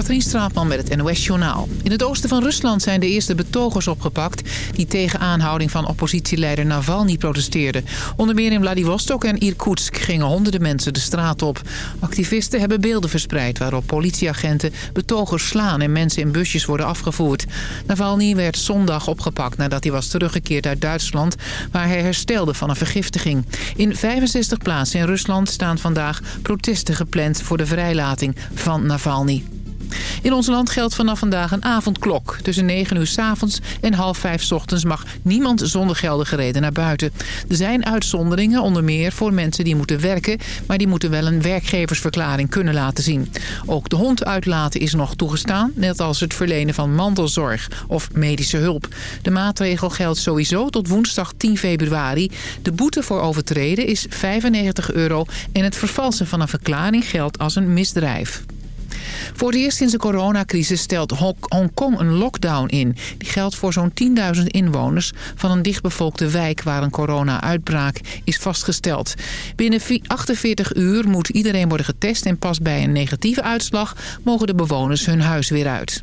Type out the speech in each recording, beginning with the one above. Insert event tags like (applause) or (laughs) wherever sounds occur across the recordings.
Katrien Straatman met het NOS-journaal. In het oosten van Rusland zijn de eerste betogers opgepakt... die tegen aanhouding van oppositieleider Navalny protesteerden. Onder meer in Vladivostok en Irkutsk gingen honderden mensen de straat op. Activisten hebben beelden verspreid waarop politieagenten betogers slaan... en mensen in busjes worden afgevoerd. Navalny werd zondag opgepakt nadat hij was teruggekeerd uit Duitsland... waar hij herstelde van een vergiftiging. In 65 plaatsen in Rusland staan vandaag protesten gepland... voor de vrijlating van Navalny. In ons land geldt vanaf vandaag een avondklok. Tussen 9 uur s avonds en half 5 s ochtends mag niemand zonder geldige reden naar buiten. Er zijn uitzonderingen, onder meer voor mensen die moeten werken... maar die moeten wel een werkgeversverklaring kunnen laten zien. Ook de hond uitlaten is nog toegestaan... net als het verlenen van mantelzorg of medische hulp. De maatregel geldt sowieso tot woensdag 10 februari. De boete voor overtreden is 95 euro... en het vervalsen van een verklaring geldt als een misdrijf. Voor het eerst sinds de coronacrisis stelt Hongkong een lockdown in. Die geldt voor zo'n 10.000 inwoners van een dichtbevolkte wijk waar een corona-uitbraak is vastgesteld. Binnen 48 uur moet iedereen worden getest en pas bij een negatieve uitslag mogen de bewoners hun huis weer uit.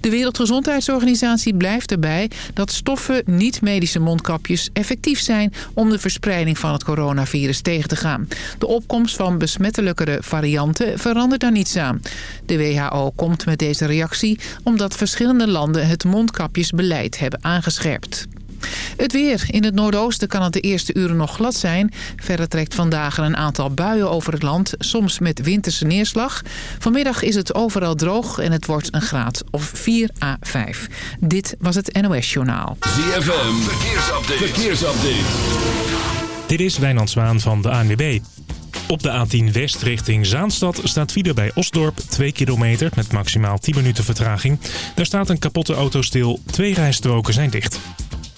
De Wereldgezondheidsorganisatie blijft erbij dat stoffen niet-medische mondkapjes effectief zijn om de verspreiding van het coronavirus tegen te gaan. De opkomst van besmettelijkere varianten verandert daar niets aan. De WHO komt met deze reactie omdat verschillende landen het mondkapjesbeleid hebben aangescherpt. Het weer. In het noordoosten kan het de eerste uren nog glad zijn. Verder trekt vandaag een aantal buien over het land, soms met winterse neerslag. Vanmiddag is het overal droog en het wordt een graad of 4 à 5. Dit was het NOS Journaal. ZFM. Verkeersupdate. Verkeersupdate. Dit is Wijnand Zwaan van de ANWB. Op de A10 West richting Zaanstad staat file bij Osdorp 2 kilometer met maximaal 10 minuten vertraging. Daar staat een kapotte auto stil, twee rijstroken zijn dicht.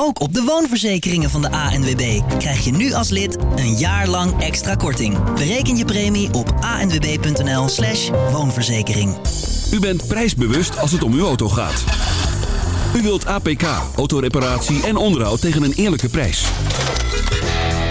Ook op de woonverzekeringen van de ANWB krijg je nu als lid een jaar lang extra korting. Bereken je premie op anwb.nl slash woonverzekering. U bent prijsbewust als het om uw auto gaat. U wilt APK, autoreparatie en onderhoud tegen een eerlijke prijs.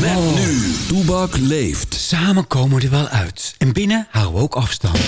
Met nu, Toebak leeft. Samen komen we er wel uit. En binnen houden we ook afstand.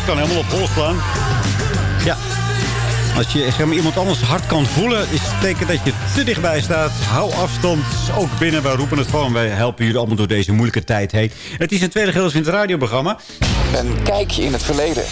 Hart kan helemaal op hol slaan. Ja. Als je zeg maar, iemand anders hart kan voelen, is het teken dat je te dichtbij staat. Hou afstand, ook binnen. Wij roepen het gewoon. Wij helpen jullie allemaal door deze moeilijke tijd heen. Het is een tweede gedeelte in het radioprogramma. Een kijkje in het verleden.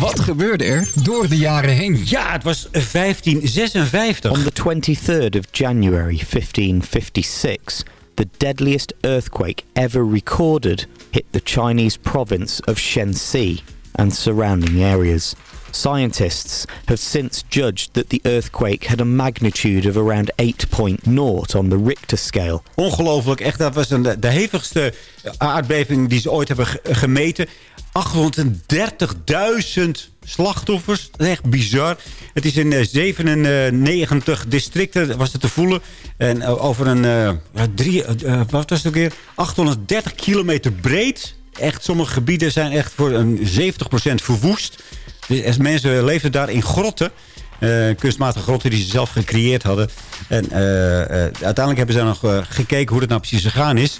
Wat gebeurde er door de jaren heen? Ja, het was 1556. On the 23rd of January 1556, the deadliest earthquake ever recorded hit the Chinese province of Shenxi and surrounding areas. Scientists have since judged that the earthquake had a magnitude of around 8.0 on the Richter scale. Ongelooflijk, echt, dat was een, de hevigste aardbeving die ze ooit hebben ge- gemeten. 830.000 slachtoffers. Echt bizar. Het is in eh, 97 districten was het te voelen. En eh, over een, eh, drie, eh, wat was het ook weer? 830 kilometer breed. Echt, sommige gebieden zijn echt voor een 70% verwoest. Dus mensen leefden daar in grotten. Eh, kunstmatige grotten die ze zelf gecreëerd hadden. En eh, eh, uiteindelijk hebben ze nog gekeken hoe het nou precies gegaan is.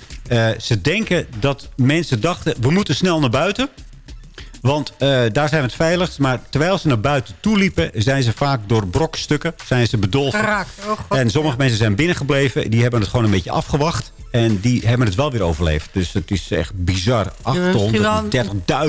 Ze denken dat mensen dachten, we moeten snel naar buiten. Want daar zijn we het veiligst. Maar terwijl ze naar buiten toe liepen... zijn ze vaak door brokstukken zijn ze bedolven. Geraakt. Oh. En sommige mensen zijn binnengebleven. Die hebben het gewoon een beetje afgewacht. En die hebben het wel weer overleefd. Dus het is echt bizar. misschien wel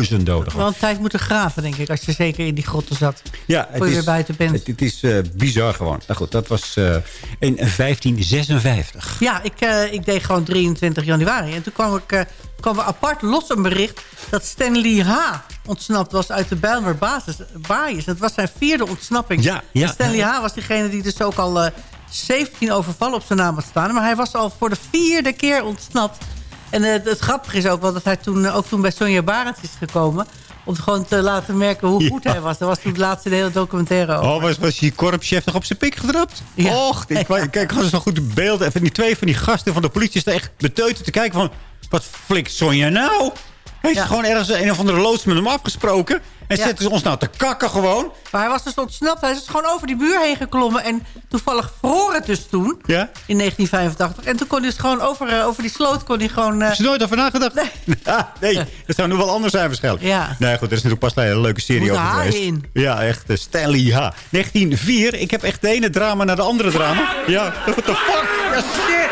830.000 doden. Wel een tijd moeten graven, denk ik. Als je zeker in die grotten zat. Ja, Voor je weer buiten bent. Het, het is eh, bizar gewoon. Nou goed, dat was eh, in 1556. Ja, ik, eh, ik deed gewoon 23 januari. En toen kwam, ik, kwam er apart los een bericht... dat Stanley H. ontsnapt was uit de Bijlmer basis. Dat was zijn vierde ontsnapping. Ja, ja. En Stanley H. was diegene die dus ook al 17 overvallen op zijn naam had staan. Maar hij was al voor de vierde keer ontsnapt. En eh, het grappige is ook wel dat hij toen, eh, ook toen bij Sonja Barends is gekomen... om gewoon te laten merken hoe goed Ja. hij was. Dat was toen de laatste hele documentaire over. Oh, was, was die korpschef nog op zijn pik gedrapt? Ja. Och, ik, (laughs) kijk, gewoon zo goed de beelden. Even die twee van die gasten van de politie staan echt beteuterd te kijken van... Wat flikt Sonja nou? Heeft Ja. gewoon ergens een of andere loods met hem afgesproken? En Ja. zetten ze ons nou te kakken gewoon? Maar hij was dus ontsnapt. Hij is gewoon over die muur heen geklommen. En toevallig vroor het dus toen. Ja? In 1985. En toen kon hij dus gewoon over, eh, over die sloot... kon hij gewoon... eh, Heb je er nooit over nagedacht? Nee. (laughs) Ah, nee, dat zou nu wel anders zijn waarschijnlijk. Ja. Nee, goed, er is natuurlijk pas een leuke serie over geweest. in. Ja, echt. eh, Stanley H. 1904. Ik heb echt de ene drama naar de andere drama. Ja, what the fuck? Ja, shit.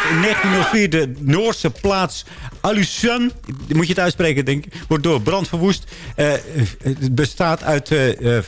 In 1904 de Noorse plaats Alushan, moet je het uitspreken denk ik, wordt door brand verwoest. Eh, het bestaat uit eh, eh,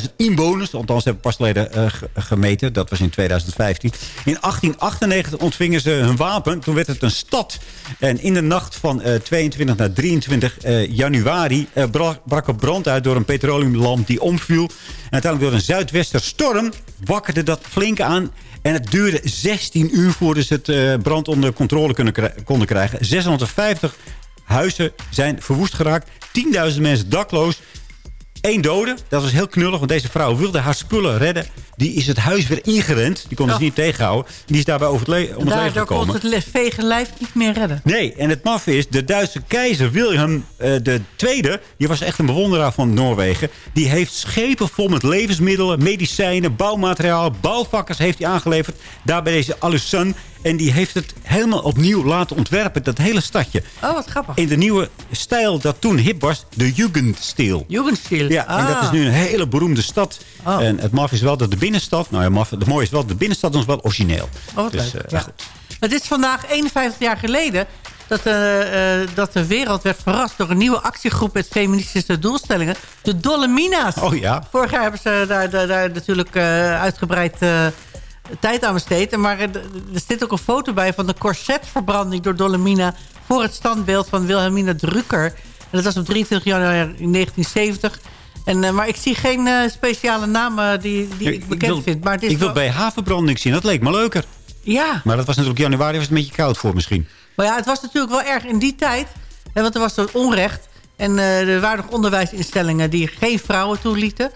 47.000 inwoners, althans hebben pas geleden eh, ge- gemeten. Dat was in 2015. In 1898 ontvingen ze hun wapen, toen werd het een stad. En in de nacht van eh, 22 naar 23 eh, januari eh, brak, brak er brand uit door een petroleumlamp die omviel. En uiteindelijk door een zuidwesterstorm wakkerde dat flink aan. En het duurde 16 uur voordat ze het eh, brand onder controle kunnen konden krijgen. 650 huizen zijn verwoest geraakt. 10.000 mensen dakloos. Eén dode. Dat was heel knullig, want deze vrouw wilde haar spullen redden. Die is het huis weer ingerend. Die kon ze Oh. niet tegenhouden. Die is daarbij over het, le- om het leven Daardoor kon gekomen. het le- vege lijf niet meer redden. Nee, en het maf is, de Duitse keizer Wilhelm eh, de tweede, die was echt een bewonderaar van Noorwegen. Die heeft schepen vol met levensmiddelen, medicijnen, bouwmateriaal, bouwvakkers heeft hij aangeleverd. Daarbij deze Alusun. En die heeft het helemaal opnieuw laten ontwerpen, dat hele stadje. Oh, wat grappig. In de nieuwe stijl dat toen hip was, de Jugendstil. Jugendstil. Ja, en dat Ah. is nu een hele beroemde stad. Oh. En het maf is wel dat de binnenstad... Nou ja, maf, het mooie is wel, de binnenstad is wel origineel. Oh, wat dus, leuk. eh, Ja. goed. Het is vandaag 51 jaar geleden dat, eh, eh, dat de wereld werd verrast door een nieuwe actiegroep met feministische doelstellingen. De Dolomina's. Oh ja. Vorig jaar hebben ze daar, daar, daar natuurlijk eh, uitgebreid eh, tijd aan besteed. Maar er, er zit ook een foto bij van de corsetverbranding door Dolomina... voor het standbeeld van Wilhelmina Drucker. En dat was op 23 januari 1970. En, eh, maar ik zie geen eh, speciale namen die, die ik bekend wil, vind. Maar het is ik wil wel- bij havenbranding zien, dat leek me leuker. Ja, Maar dat was natuurlijk januari, was het een beetje koud voor misschien. Maar ja, het was natuurlijk wel erg in die tijd. Hè, want er was zo'n onrecht. En eh, er waren nog onderwijsinstellingen die geen vrouwen toelieten.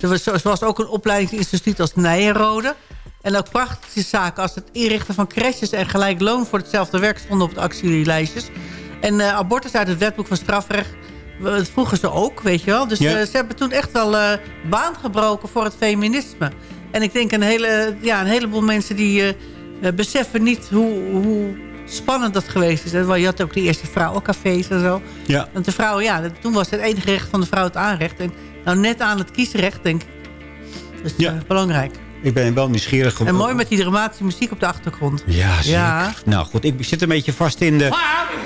Er was, zo- zoals ook een opleidingsinstituut als Nijenrode. En ook praktische zaken als het inrichten van crèches... en gelijk loon voor hetzelfde werk stonden op de actielijstjes. En abortus uit het wetboek van strafrecht... Dat vroegen ze ook, weet je wel. Dus Ja. eh, ze hebben toen echt wel eh, baan gebroken voor het feminisme. En ik denk een, hele, ja, een heleboel mensen die eh, beseffen niet hoe, hoe spannend dat geweest is. Je had ook de eerste vrouwencafés en zo. Ja. Want de vrouw, ja, toen was het enige recht van de vrouw het aanrecht. En nou net aan het kiesrecht, denk ik. Dus Ja. eh, belangrijk. Ik ben wel nieuwsgierig En mooi met die dramatische muziek op de achtergrond. Ja, zeker. Ja. Nou goed, ik zit een beetje vast in de,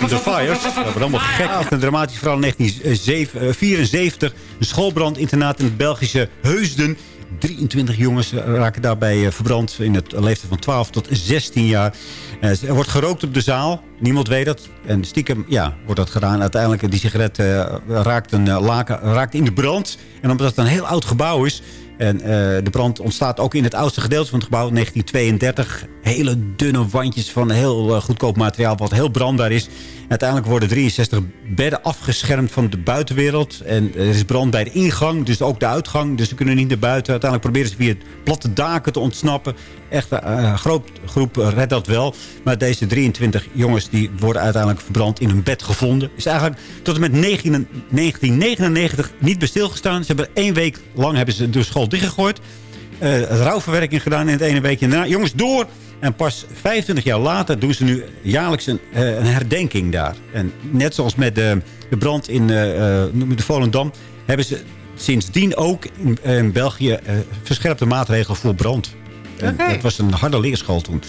in de fires. Dat wordt allemaal gek. Een dramatisch verhaal in 1974. Een schoolbrandinternaat in het Belgische Heusden. 23 jongens raken daarbij eh, verbrand in het leeftijd van 12 tot 16 jaar. Eh, Er wordt gerookt op de zaal. Niemand weet dat. En stiekem ja, wordt dat gedaan. Uiteindelijk die sigaret eh, raakt, een, eh, laken, raakt in de brand. En omdat het een heel oud gebouw is... En eh, de brand ontstaat ook in het oudste gedeelte van het gebouw, 1932. Hele dunne wandjes van heel eh, goedkoop materiaal, wat heel brandbaar is. Uiteindelijk worden 63 bedden afgeschermd van de buitenwereld. En er is brand bij de ingang, dus ook de uitgang. Dus ze kunnen niet naar buiten. Uiteindelijk proberen ze via het platte daken te ontsnappen. Echt eh, groot groep redt dat wel. Maar deze 23 jongens die worden uiteindelijk verbrand in hun bed gevonden. Is eigenlijk tot en met 19 1999 niet bij stilgestaan. Ze hebben één week lang hebben ze de school dichtgegooid. Eh rouwverwerking gedaan in het ene weekje. Daarna, jongens, door! En pas 25 jaar later doen ze nu jaarlijks een, eh, een herdenking daar. En net zoals met de, de brand in eh, de Volendam... hebben ze sindsdien ook in, in België verscherpte maatregelen voor brand. Oké. Dat was een harde leerschool toen.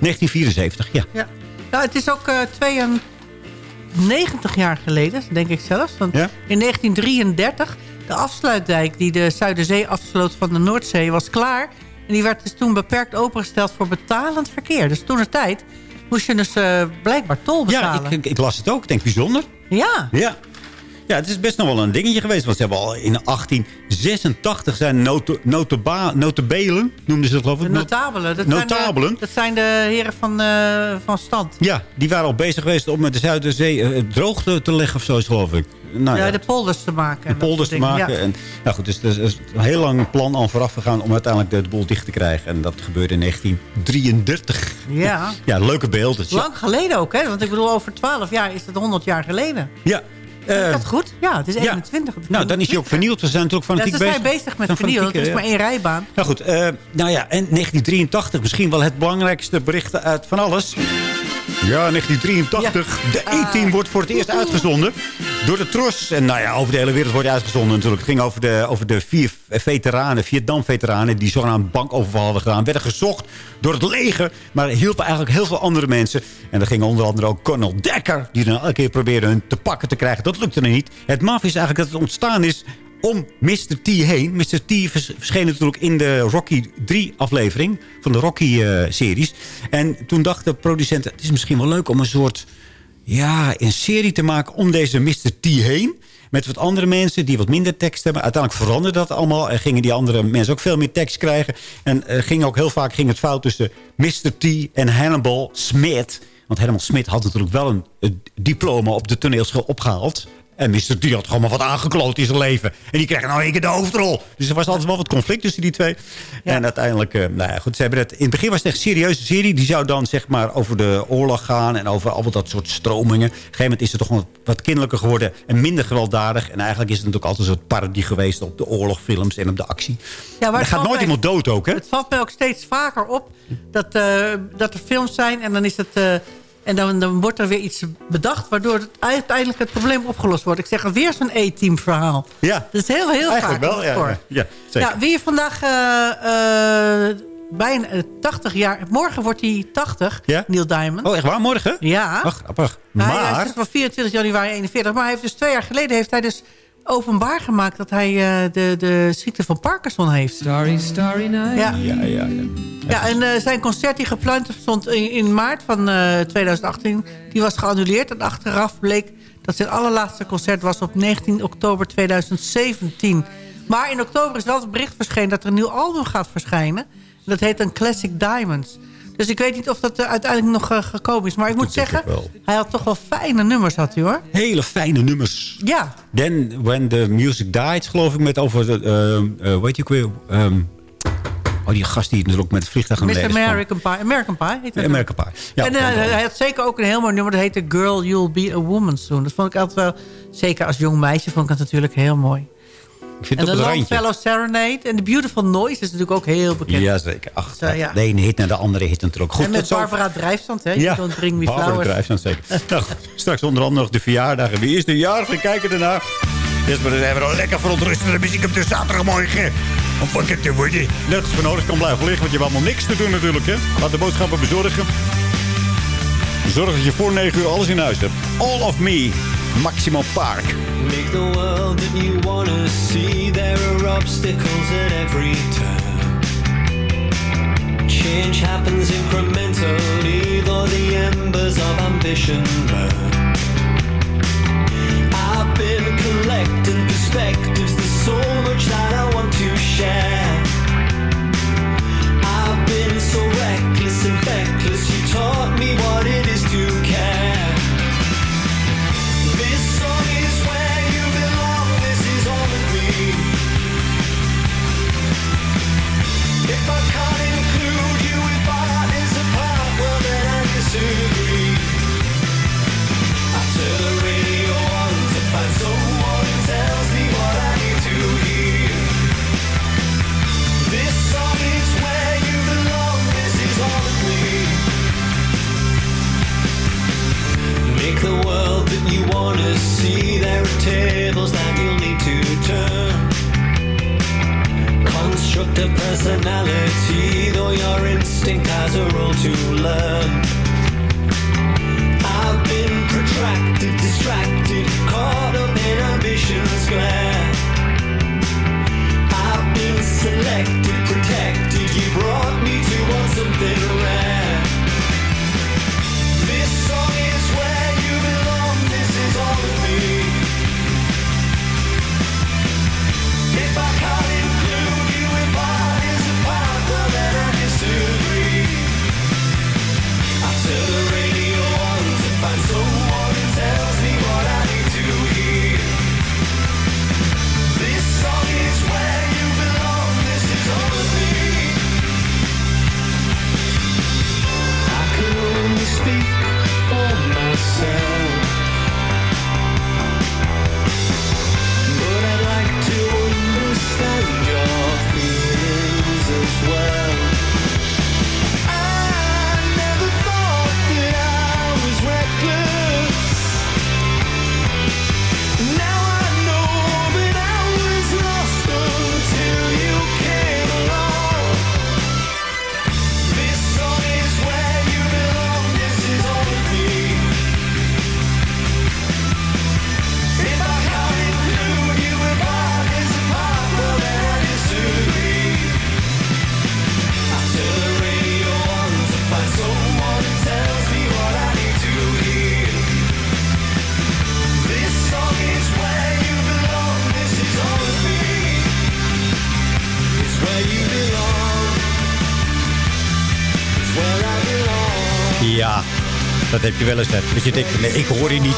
1974, ja. Ja. Nou, het is ook eh 92 jaar geleden, denk ik zelfs. Want Ja? in 1933, de afsluitdijk die de Zuiderzee afsloot van de Noordzee was klaar. En die werd dus toen beperkt opengesteld voor betalend verkeer. Dus toen de tijd moest je dus eh, blijkbaar tol Ja, betalen. ik, ik, ik las het ook. Ik denk bijzonder. Ja. Ja. Ja, het is best nog wel een dingetje geweest. Want ze hebben al in 1886 zijn note, noteba, notebelen, noemden ze het geloof ik. De notabelen. Dat Notabelen. Zijn de, dat zijn de heren van, eh, van stand. Ja, die waren al bezig geweest om met de Zuiderzee eh, droog te, te leggen of zo, geloof ik. Nou, ja, ja, de polders te maken. de polders te maken. Ja. En, nou goed, dus er is een heel lang plan al vooraf gegaan om uiteindelijk de, de boel dicht te krijgen. En dat gebeurde in 1933. Ja. (laughs) Ja, leuke beelden. Lang geleden ook, hè? Want ik bedoel, over 12 jaar is het 100 jaar geleden. Ja. Is eh, dat goed? Ja, het is ja. 21. nou, dan is hij ook vernield. We zijn natuurlijk Ja, fanatiek ze zijn bezig. bezig met Zijn vernieuwen. Het is ja. maar één rijbaan. Nou goed, eh, nou ja, en 1983 misschien wel het belangrijkste bericht uit van alles. Ja, 1983. De E-team wordt voor het eerst uitgezonden door de TROS. En nou ja, over de hele wereld wordt hij uitgezonden natuurlijk. Het ging over de, over de vier veteranen, Vietnam-veteranen... die zogenaamd bankoverval hadden gedaan. Werden gezocht door het leger, maar hielpen eigenlijk heel veel andere mensen. En er ging onder andere ook Colonel Dekker... die dan elke keer probeerde hun te pakken te krijgen. Dat lukte er niet. Het maf is eigenlijk dat het ontstaan is om Mr. T heen. Mr. T vers- verscheen natuurlijk in de Rocky 3 aflevering van de Rocky-series. en toen dacht de het is misschien wel leuk om een soort... ja, een serie te maken om deze Mr. T heen. Met wat andere mensen die wat minder tekst hebben. Uiteindelijk veranderde dat allemaal. En gingen die andere mensen ook veel meer tekst krijgen. En eh, ging ook heel vaak ging het fout tussen Mr. T en Hannibal Smith. Want Hannibal Smith had natuurlijk wel een, een diploma op de toneelschool opgehaald. En Mr. T had gewoon maar wat aangekloot in zijn leven. En die kreeg nou één keer de hoofdrol. Dus er was altijd wel wat conflict tussen die twee. En uiteindelijk, eh, nou ja, goed, ze hebben het, in het begin was het echt een serieuze serie. Die zou dan zeg maar over de oorlog gaan en over al dat soort stromingen. Op een gegeven moment is het toch wat, wat kinderlijker geworden en minder gewelddadig. En eigenlijk is het natuurlijk altijd een soort parodie geweest op de oorlogfilms en op de actie. Ja, er het gaat nooit mij- iemand dood ook, hè? Het valt mij ook steeds vaker op dat, eh, dat er films zijn en dan is het... eh, en dan, dan wordt er weer iets bedacht... waardoor het uiteindelijk het probleem opgelost wordt. Ik zeg weer zo'n E-team verhaal. Ja, Dat is heel, heel eigenlijk vaak wel. Ja, voor. ja, zeker. Ja, wie je vandaag eh, eh, bijna eh, 80 jaar... Morgen wordt hij 80, Ja? Neil Diamond. Oh, echt waar? Morgen? Ja. Ach, grappig. Hij- Hij Maar... is van 24 januari 41. Maar hij heeft dus twee jaar geleden heeft hij dus openbaar gemaakt... dat hij eh, de, de ziekte van Parkinson heeft. Starry, starry night. Ja. Ja, ja, ja. Ja, en eh, zijn concert die gepland stond in, in maart van eh, 2018... die was geannuleerd. En achteraf bleek dat zijn allerlaatste concert was op 19 oktober 2017. Maar in oktober is wel het bericht verschenen... dat er een nieuw album gaat verschijnen. Dat heet een Classic Diamonds. Dus ik weet niet of dat eh, uiteindelijk nog eh, gekomen is. Maar ik moet ik zeggen, hij had toch wel fijne nummers, had hij hoor. Hele fijne nummers. Ja, Then When the Music Died, geloof ik, met over de, weet je ook weer, ehm, oh die gast die natuurlijk met het vliegtuig naar Mr. American Pie. American Pie heet dat. American Pie. Ja, en eh, hij had zeker ook een heel mooi nummer. Dat heette Girl, You'll Be a Woman Soon. Dat vond ik altijd wel... Zeker als jong meisje vond ik het natuurlijk heel mooi. Ik vind En het de op het randje. Longfellow Serenade. En The Beautiful Noise is natuurlijk ook heel bekend. Jazeker. Ach, Zo, ja. de ene hit naar de andere hit natuurlijk. Goed, en met tot zo- Barbara Drijfstand, hè? Ja. Don't Bring Me Barbara Flowers. Drijfstand, zeker. (laughs) nou, straks onder andere nog de verjaardagen. Wie is de jarige? Kijken ernaar. Yes, maar dan hebben we nog lekker verontrustende muziek op de zaterdagmorgen. Om wakker te worden. Net als van nodig kan blijven liggen, want je hebt allemaal niks te doen natuurlijk. Hè? Laat de boodschappen bezorgen. Zorg dat je voor 9 uur alles in huis hebt. All of Me, Maximal Park. Make the world that you obstacles at every turn. Change happens incrementally, though the embers of ambition burn. I've been collecting perspectives. There's so much that I want to share. I've been so reckless and feckless. You taught tables that you'll need to turn. Construct a personality, though your instinct has a role to learn. I've been protracted, distracted, caught up in ambition's glare. I've been selected, protected. You brought me to want something rare. Heb je wel eens. hè. Dat je denkt, nee, ik hoor je niet.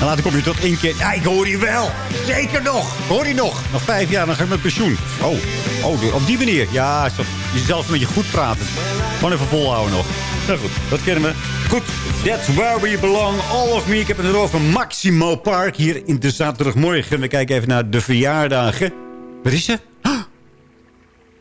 En later kom je tot één keer. Ja, ik hoor je wel. Zeker nog. Ik hoor je nog. Nog vijf jaar, dan ga ik met pensioen. Oh, oh op die manier. Ja, jezelf een beetje goed praten. Gewoon even volhouden nog. Nou goed, dat kennen we. Goed, that's where we belong. All of me. Ik heb het erover Maximo Park hier in de zaterdagmorgen. We kijken even naar de verjaardagen. Waar is ze?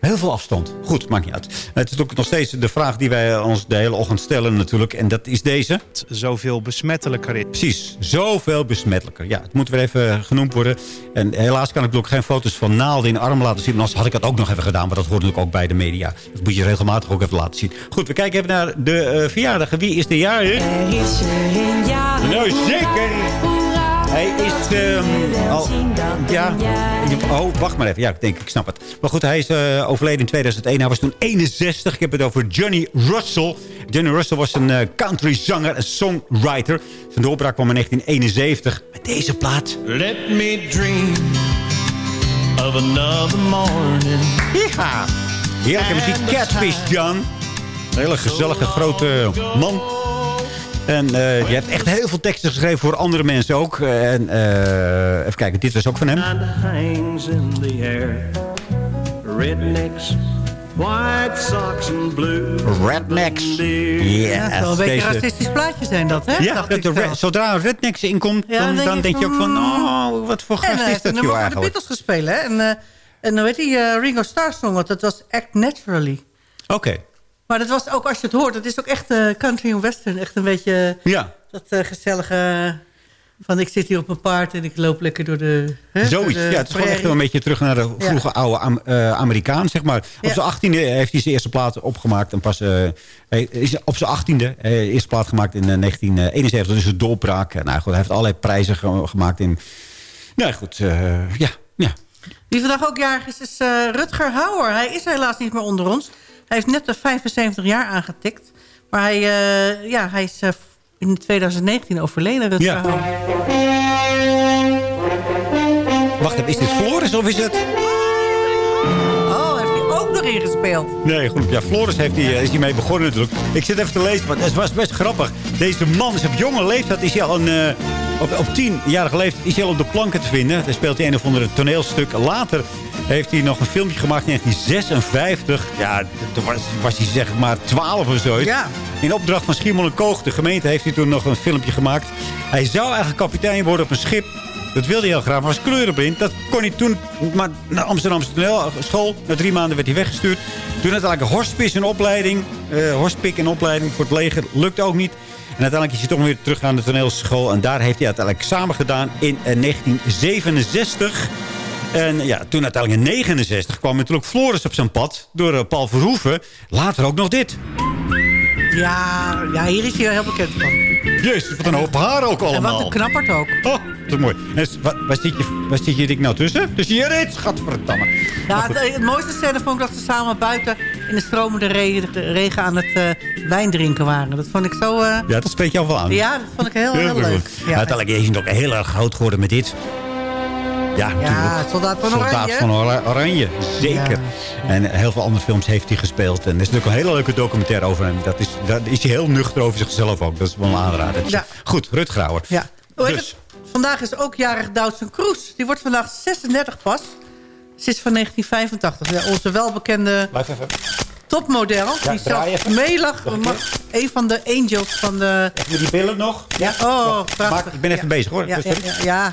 Heel veel afstand. Goed, maakt niet uit. Het is ook nog steeds de vraag die wij ons de hele ochtend stellen natuurlijk. En dat is deze. Zoveel besmettelijker is. Precies, zoveel besmettelijker. Ja, het moet weer even genoemd worden. En helaas kan ik ook geen foto's van naalden in de arm laten zien. Maar anders had ik dat ook nog even gedaan. Maar dat hoort natuurlijk ook bij de media. Dat moet je regelmatig ook even laten zien. Goed, we kijken even naar de verjaardagen. Wie is de jarig? Er is er een jaar. Nou, zeker. Hij is ehm, al... Ja, oh, wacht maar even. Ja, ik denk, ik snap het. Maar goed, hij is eh, overleden in 2001. Hij was toen 61. Ik heb het over Johnny Russell. Johnny Russell was een eh, countryzanger en songwriter. Zijn doorbraak kwam in 1971 met deze plaat. Let me dream of another morning. Ja, heerlijke muziek. Catfish John. Een hele gezellige grote man. En eh, die heeft echt heel veel teksten geschreven voor andere mensen ook. En eh, even kijken, dit was ook van hem. Hangs in the air. Rednecks White socks and blue. Rednecks. Ja, Ja, het zal een beetje deze- racistisch plaatje zijn dat, hè? Ja, dat de zodra Rednecks inkomt, Ja, dan, dan dan denk denk je je ook van... Oh, wat voor En gast hij is heeft dat joh nummer voor de eigenlijk? Beatles gespeeld, hè? En, eh, en hoe heet die eh, Ringo Starr song het? Dat was Act Naturally. Oké, Maar dat was ook, als je het hoort, het is ook echt eh, country en western. Echt een beetje ja. dat eh, gezellige... Van ik zit hier op mijn paard en ik loop lekker door de... Hè, Zoiets. de Ja, het is gewoon echt wel een beetje terug naar de Ja. vroege oude Am- eh, Amerikaan, zeg maar. Op Ja. zijn achttiende heeft hij zijn eerste plaat opgemaakt. En pas eh, hij is op zijn achttiende eh, eerste plaat gemaakt in eh, 1971. Dus een doorbraak. Nou goed, hij heeft allerlei prijzen ge- gemaakt in... Nou goed, eh, ja, ja. Wie vandaag ook jarig is, is eh, Rutger Hauer. Hij is helaas niet meer onder ons. Hij heeft net de 75 jaar aangetikt. Maar hij, eh, ja, hij is eh, in 2019 overleden, Ja. Wacht even, is dit Floris of is het... Oh, heeft hij ook nog ingespeeld. Nee, goed. Ja, Floris heeft die, is hiermee begonnen natuurlijk. Ik zit even te lezen, want het was best grappig. Deze man is op jonge leeftijd, is hij al een... eh, op, op tienjarige leeftijd is hij al op de planken te vinden. Dan speelt hij een of andere toneelstuk. Later heeft hij nog een filmpje gemaakt in 1956. Ja, toen was, was hij zeg maar 12 of zo. Ja. In opdracht van Schiemel en Koog, de gemeente, heeft hij toen nog een filmpje gemaakt. Hij zou eigenlijk kapitein worden op een schip. Dat wilde hij heel graag, maar was kleurenblind. Dat kon hij toen maar naar Amsterdamse toneelschool. Na drie maanden werd hij weggestuurd. Toen uiteindelijk Horstpis in opleiding. eh Horstpik in opleiding voor het leger. Lukte ook niet. En uiteindelijk is hij toch weer terug naar de toneelschool. En daar heeft hij uiteindelijk samen gedaan in eh, 1967. En ja, toen uiteindelijk in 69 kwam natuurlijk Floris op zijn pad. Door eh, Paul Verhoeven. Later ook nog dit. Ja, ja, hier is hij wel heel bekend van. Jezus, wat een hoop haar ook En allemaal. wat een knappert ook. Oh, dat is mooi. En waar, waar, zit je, waar zit je dik nou tussen? Dus hier dit, gadverdamme. Ja, het, het mooiste scène vond ik dat ze samen buiten in de stromende re- regen aan het eh, wijn drinken waren. Dat vond ik zo... eh, Ja, dat spreekt jou wel aan. ja, dat vond ik heel, heel Heel leuk. Ja, Uiteindelijk is hij ook heel erg groot geworden met dit. Ja, soldaat van Soldaat Oranje. van Ora- Oranje, zeker. Ja. En heel veel andere films heeft hij gespeeld. En er is natuurlijk een hele leuke documentaire over hem. Dat is, daar is hij heel nuchter over zichzelf ook. Dat is wel een aanrader. Ja. Goed, Rut Grauer. Ja. Dus. Vandaag is ook jarig Doutzen Kroes. Die wordt vandaag 36 pas. Ze is van 1985. Ja, onze welbekende even. topmodel. Ja, die even. meelag. Een van de angels van de... Met die billen nog. Ja, oh, prachtig. Ik ben even Ja. bezig hoor. Ja, ja,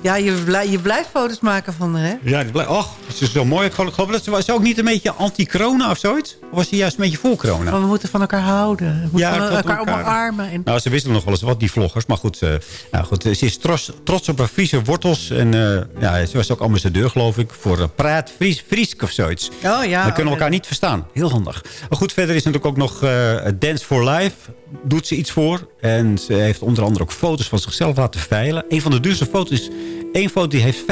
ja, je, blij- je blijft foto's maken van haar, hè? Ja, die blij- Och, het is zo mooi. Ik geloof, dat ze was ook niet een beetje anti-corona of zoiets? Of was ze juist een beetje voor corona? Maar we moeten van elkaar houden. We moeten Ja, van elkaar elkaar. omarmen. En, Nou, ze wisselen nog wel eens wat, die vloggers. Maar goed, eh, nou goed ze is trots, trots op haar Friese wortels. En eh, ja, ze was ook ambassadeur, geloof ik, voor uh, Praat Fries, Friesk of zoiets. oh ja. Dan kunnen we elkaar niet verstaan. Heel handig. Maar goed, verder is natuurlijk ook nog eh, Dance for Life. Doet ze iets voor. En ze heeft onder andere ook foto's van zichzelf laten veilen. Een van de duurste foto's is... één foto die heeft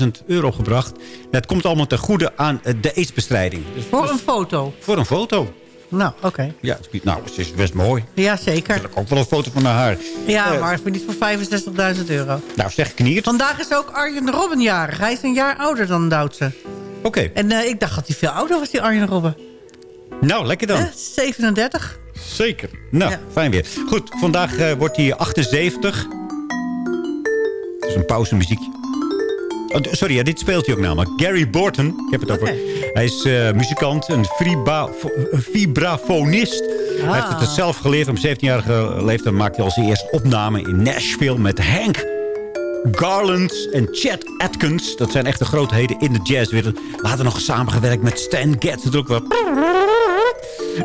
65.000 euro gebracht. Dat komt allemaal ten goede aan de aidsbestrijding. Dus Voor een foto. voor een foto. Nou, oké. Ja, nou, het is best mooi. Ja, zeker. Ik heb ook wel een foto van haar. Ja, Eh, maar niet voor 65.000 euro. Nou, zeg ik niet. Vandaag is ook Arjen Robben jarig. Hij is een jaar ouder dan Doutse. Oké. En eh, ik dacht dat hij veel ouder was, die Arjen Robben. Nou, lekker dan. Eh, 37. Zeker. Nou, Ja. fijn weer. Goed, vandaag eh, wordt hij 78. Dat is een pauzemuziekje. Oh, d- sorry, ja, dit speelt hij ook namelijk. Gary Borton, ik heb het over. Hij is eh, muzikant, een, vibrafonist. Hij heeft het Ah. zelf geleerd. Op 17-jarige leeftijd maakte hij al zijn eerste opname in Nashville met Hank Garland en Chet Atkins. Dat zijn echte grootheden in de jazzwereld. Later nog samengewerkt met Stan Getz. Dat ook wel...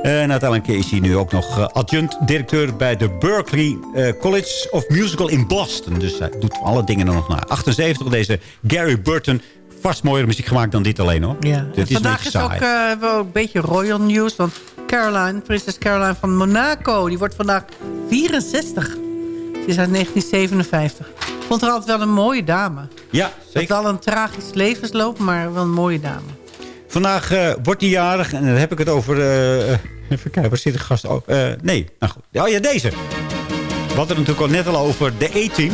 En uiteindelijk is hij nu ook nog eh, adjunct-directeur bij de Berklee eh, College of Musical in Boston. Dus hij doet alle dingen er nog na. 78, deze Gary Burton. Vast mooiere muziek gemaakt dan dit alleen hoor. Ja. Dit is Vandaag is ook eh, wel een beetje royal news. Want Caroline, prinses Caroline van Monaco... die wordt vandaag 64. Ze is uit 1957. Ik vond haar altijd wel een mooie dame. ja, Ze zeker. had wel een tragisch levensloop, maar wel een mooie dame. Vandaag eh, wordt hij jarig. En dan heb ik het over... eh, eh, even kijken, waar zit de gast? Oh, eh, nee, nou goed. Oh ja, deze. We hadden het natuurlijk al net al over de A-Team.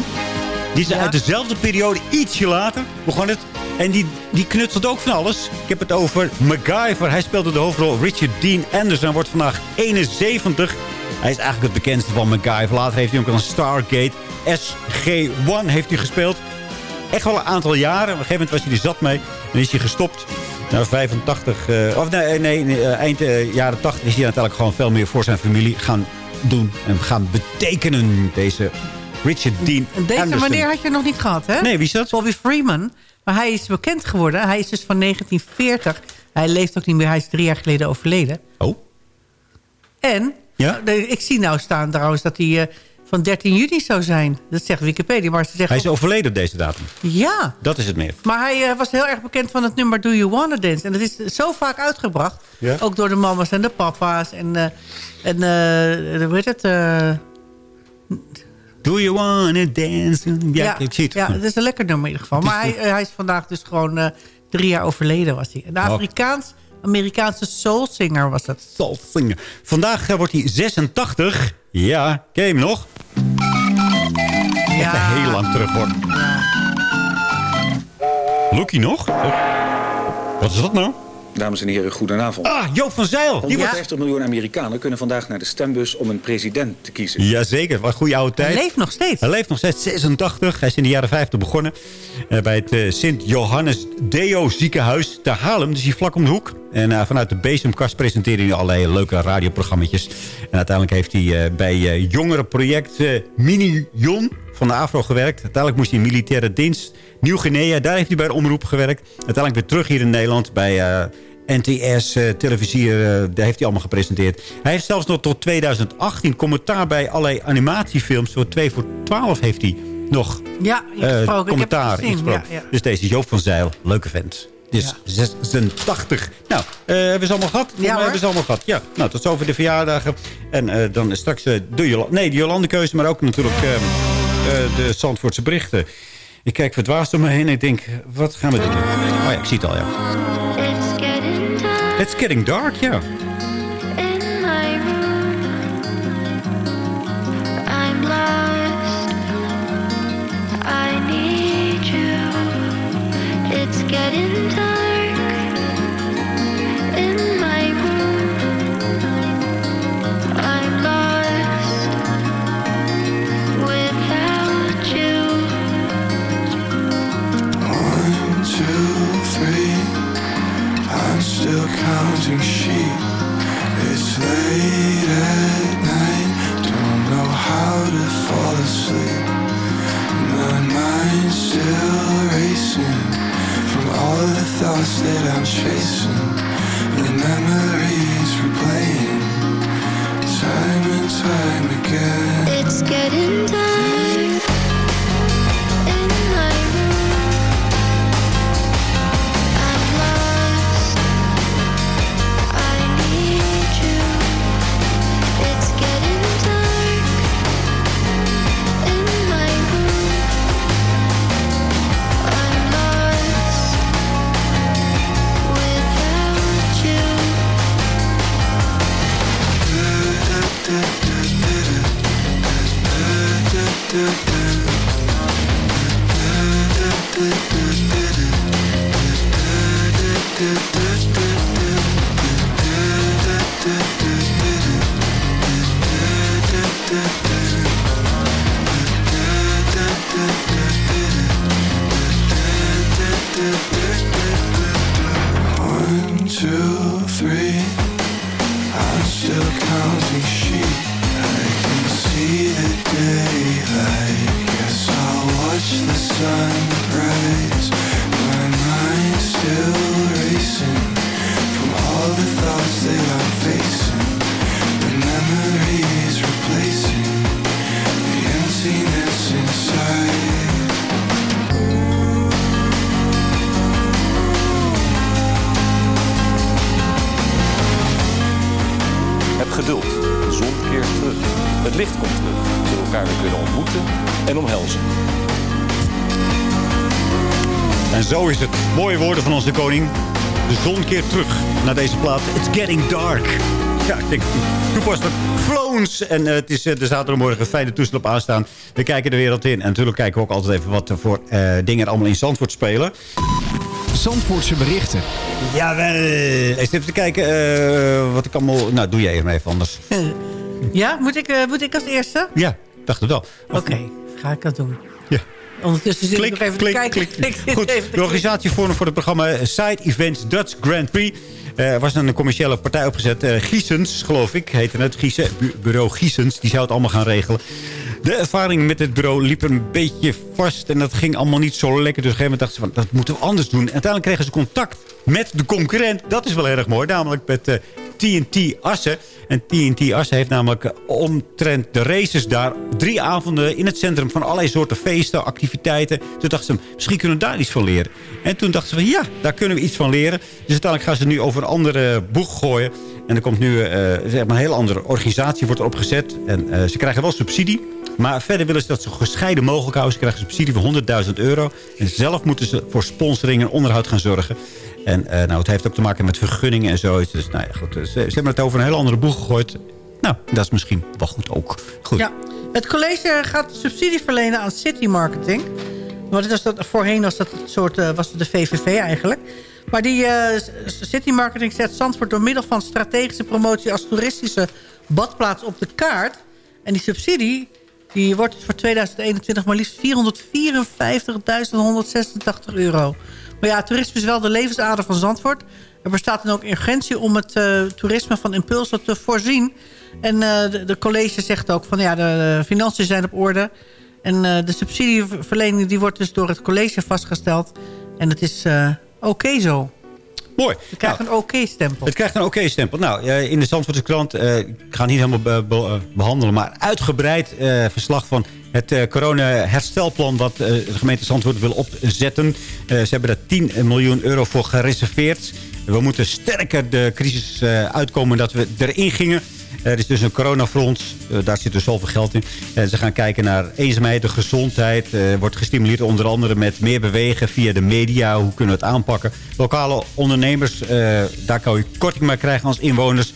Die is Ja. uit dezelfde periode, ietsje later, begon het. En die, die knutselt ook van alles. Ik heb het over MacGyver. Hij speelde de hoofdrol Richard Dean Anderson. Wordt vandaag 71. Hij is eigenlijk het bekendste van MacGyver. Later heeft hij ook een Stargate. SG-1 heeft hij gespeeld. Echt wel een aantal jaren. Op een gegeven moment was hij er zat mee. En is hij gestopt. Nou, 85, eh, of nee, nee, nee, eh, eind eh, jaren 80 is hij uiteindelijk gewoon veel meer voor zijn familie gaan doen. En gaan betekenen, deze Richard Dean deze Anderson. meneer had je nog niet gehad, hè? Nee, wie is dat? Bobby Freeman. Maar hij is bekend geworden. Hij is dus van 1940. Hij leeft ook niet meer. Hij is drie jaar geleden overleden. Oh. En Ja? ik zie nou staan trouwens dat hij van 13 juni zou zijn. Dat zegt Wikipedia. Maar ze zeggen Hij is overleden op deze datum. Ja. Dat is het meer. Maar hij eh, was heel erg bekend van het nummer Do You Wanna Dance. En dat is zo vaak uitgebracht. Ja? Ook door de mama's en de papa's. En, eh, en eh, hoe heet het? Do you wanna dance? Ja, ik zie het. Ja, het is een lekker nummer in ieder geval. Maar hij, (laughs) hij is vandaag dus gewoon drie jaar overleden was hij. Een Oh. Afrikaans, Amerikaanse soulsinger was dat. Soulsinger. Vandaag wordt hij 86. Ja, ken je hem nog? Even heel lang terug hoor. Lucky nog? Wat is dat nou? Dames en heren, goedenavond. Ah, Joop van Zeil. Was... 150 miljoen Amerikanen kunnen vandaag naar de stembus om een president te kiezen. Jazeker, wat een goede oude tijd. Hij leeft nog steeds. Hij leeft nog steeds, 86. Hij is in de jaren 50 begonnen eh, bij het eh, Sint-Johannes Deo ziekenhuis te Haarlem. Dus hier vlak om de hoek. En eh, vanuit de bezemkast presenteerde hij allerlei leuke radioprogrammetjes. En uiteindelijk heeft hij eh, bij jongerenproject eh Mini-Jon van de AFRO gewerkt. Uiteindelijk moest hij in militaire dienst. Nieuw-Guinea, daar heeft hij bij de omroep gewerkt. Uiteindelijk weer terug hier in Nederland bij... eh, NTS, eh, televisie, eh, daar heeft hij allemaal gepresenteerd. Hij heeft zelfs nog tot 2018 commentaar bij allerlei animatiefilms. Voor 2 voor 12 heeft hij nog Ja, het commentaar. Ja, ja. Dus deze Joop van Zeil, leuke vent. Dus 86. Nou, hebben we ze allemaal gehad? Hoor. hebben ze allemaal gehad. Ja, nou, tot zover de verjaardagen. En dan straks de, Jola nee, de Jolandekeuze, maar ook natuurlijk de Zandvoortse berichten. Ik kijk verdwaasd om me heen en ik denk, wat gaan we doen? Oh ja, ik zie het al, ja. It's getting dark, ja. In chasing. The memories replaying time and time again. It's getting dark Mooie woorden van onze koning. De zon keert terug naar deze plaat. It's getting dark. Ja, ik denk toepasselijk. Floons. En eh, het is eh, de zaterdagmorgen een fijne toestel op aanstaan. We kijken de wereld in. En natuurlijk kijken we ook altijd even wat er voor eh, dingen er allemaal in Zandvoort spelen. Zandvoortse berichten. Jawel. Eens even te kijken eh, wat ik allemaal... Nou, doe jij even even anders. (laughs) Ja, moet ik, eh, moet ik als eerste? Ja, dacht het wel. Oké, ga ik dat doen. Ja. Ondertussen zit Klik, ik nog even klik, te kijken. klik. Goed, de organisatievorm voor het programma Side Events Dutch Grand Prix... eh, was een commerciële partij opgezet. Eh Giesens, geloof ik, heette het. Giesen, bu- bureau Giesens, die zou het allemaal gaan regelen. De ervaring met het bureau liep een beetje vast. En dat ging allemaal niet zo lekker. Dus op een gegeven moment dachten ze van, dat moeten we anders doen. En uiteindelijk kregen ze contact met de concurrent. Dat is wel erg mooi. Namelijk met eh, TNT Assen. En TNT Assen heeft namelijk omtrent de races daar... drie avonden in het centrum van allerlei soorten feesten, activiteiten. Toen dachten ze, misschien kunnen we daar iets van leren. En toen dachten ze van, ja, daar kunnen we iets van leren. Dus uiteindelijk gaan ze nu over een andere boeg gooien. En er komt nu eh, zeg maar een heel andere organisatie wordt erop gezet. En eh, ze krijgen wel subsidie. Maar verder willen ze dat zo gescheiden mogelijk houden. Ze krijgen subsidie van 100.000 euro. En zelf moeten ze voor sponsoring en onderhoud gaan zorgen. En eh, nou, het heeft ook te maken met vergunningen en zo. Dus nou ja, goed, ze, ze hebben het over een hele andere boeg gegooid. Nou, dat is misschien wel goed ook. Goed. Ja, het college gaat subsidie verlenen aan city marketing. Want was dat, voorheen was dat soort, eh, de VVV eigenlijk. Maar die eh, city marketing zet Zandvoort door middel van strategische promotie als toeristische badplaats op de kaart. En die subsidie die wordt voor 2021 maar liefst 454.186 euro. Maar ja, toerisme is wel de levensader van Zandvoort. Er bestaat dan ook urgentie om het eh, toerisme van impulsen te voorzien. En eh, de, college zegt ook van ja, de, financiën zijn op orde. En eh, de subsidieverlening die wordt dus door het college vastgesteld. En het is oké zo. Mooi. Je krijgt een oké-stempel. Het krijgt een oké-stempel. Nou, eh, in de Zandvoortse krant, eh, ik ga het niet helemaal be- be- eh, behandelen... maar uitgebreid verslag van het corona-herstelplan... wat de gemeente Zandvoort wil opzetten. Ze hebben daar 10 miljoen euro voor gereserveerd. We moeten sterker de crisis uitkomen dat we erin gingen. Er is dus een coronafonds, eh, daar zit dus zoveel geld in. En ze gaan kijken naar eenzaamheid, de gezondheid. Eh, wordt gestimuleerd onder andere met meer bewegen via de media. Hoe kunnen we het aanpakken? Lokale ondernemers, eh, daar kan je korting mee krijgen als inwoners.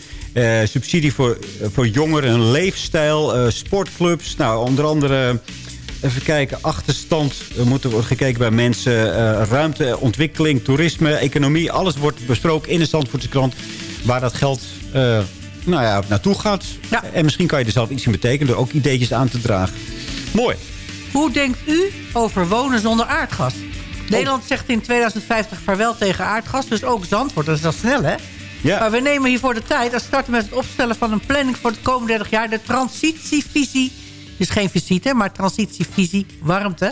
Subsidie voor, voor jongeren, een leefstijl, sportclubs. Nou, onder andere... Even kijken, achterstand. Er moet worden gekeken bij mensen. eh, ruimte, ontwikkeling, toerisme, economie. Alles wordt besproken in de Zandvoortse krant. Waar dat geld nou ja, naartoe gaat. En misschien kan je er zelf iets in betekenen door ook ideetjes aan te dragen. Mooi. Hoe denkt u over wonen zonder aardgas? Nederland zegt in 2050 vaarwel tegen aardgas. Dus ook Zandvoort, dat is al snel hè? Ja. Maar we nemen hiervoor de tijd. En starten met het opstellen van een planning voor de komende 30 jaar. De transitievisie. Dus geen visite, maar transitievisie warmte.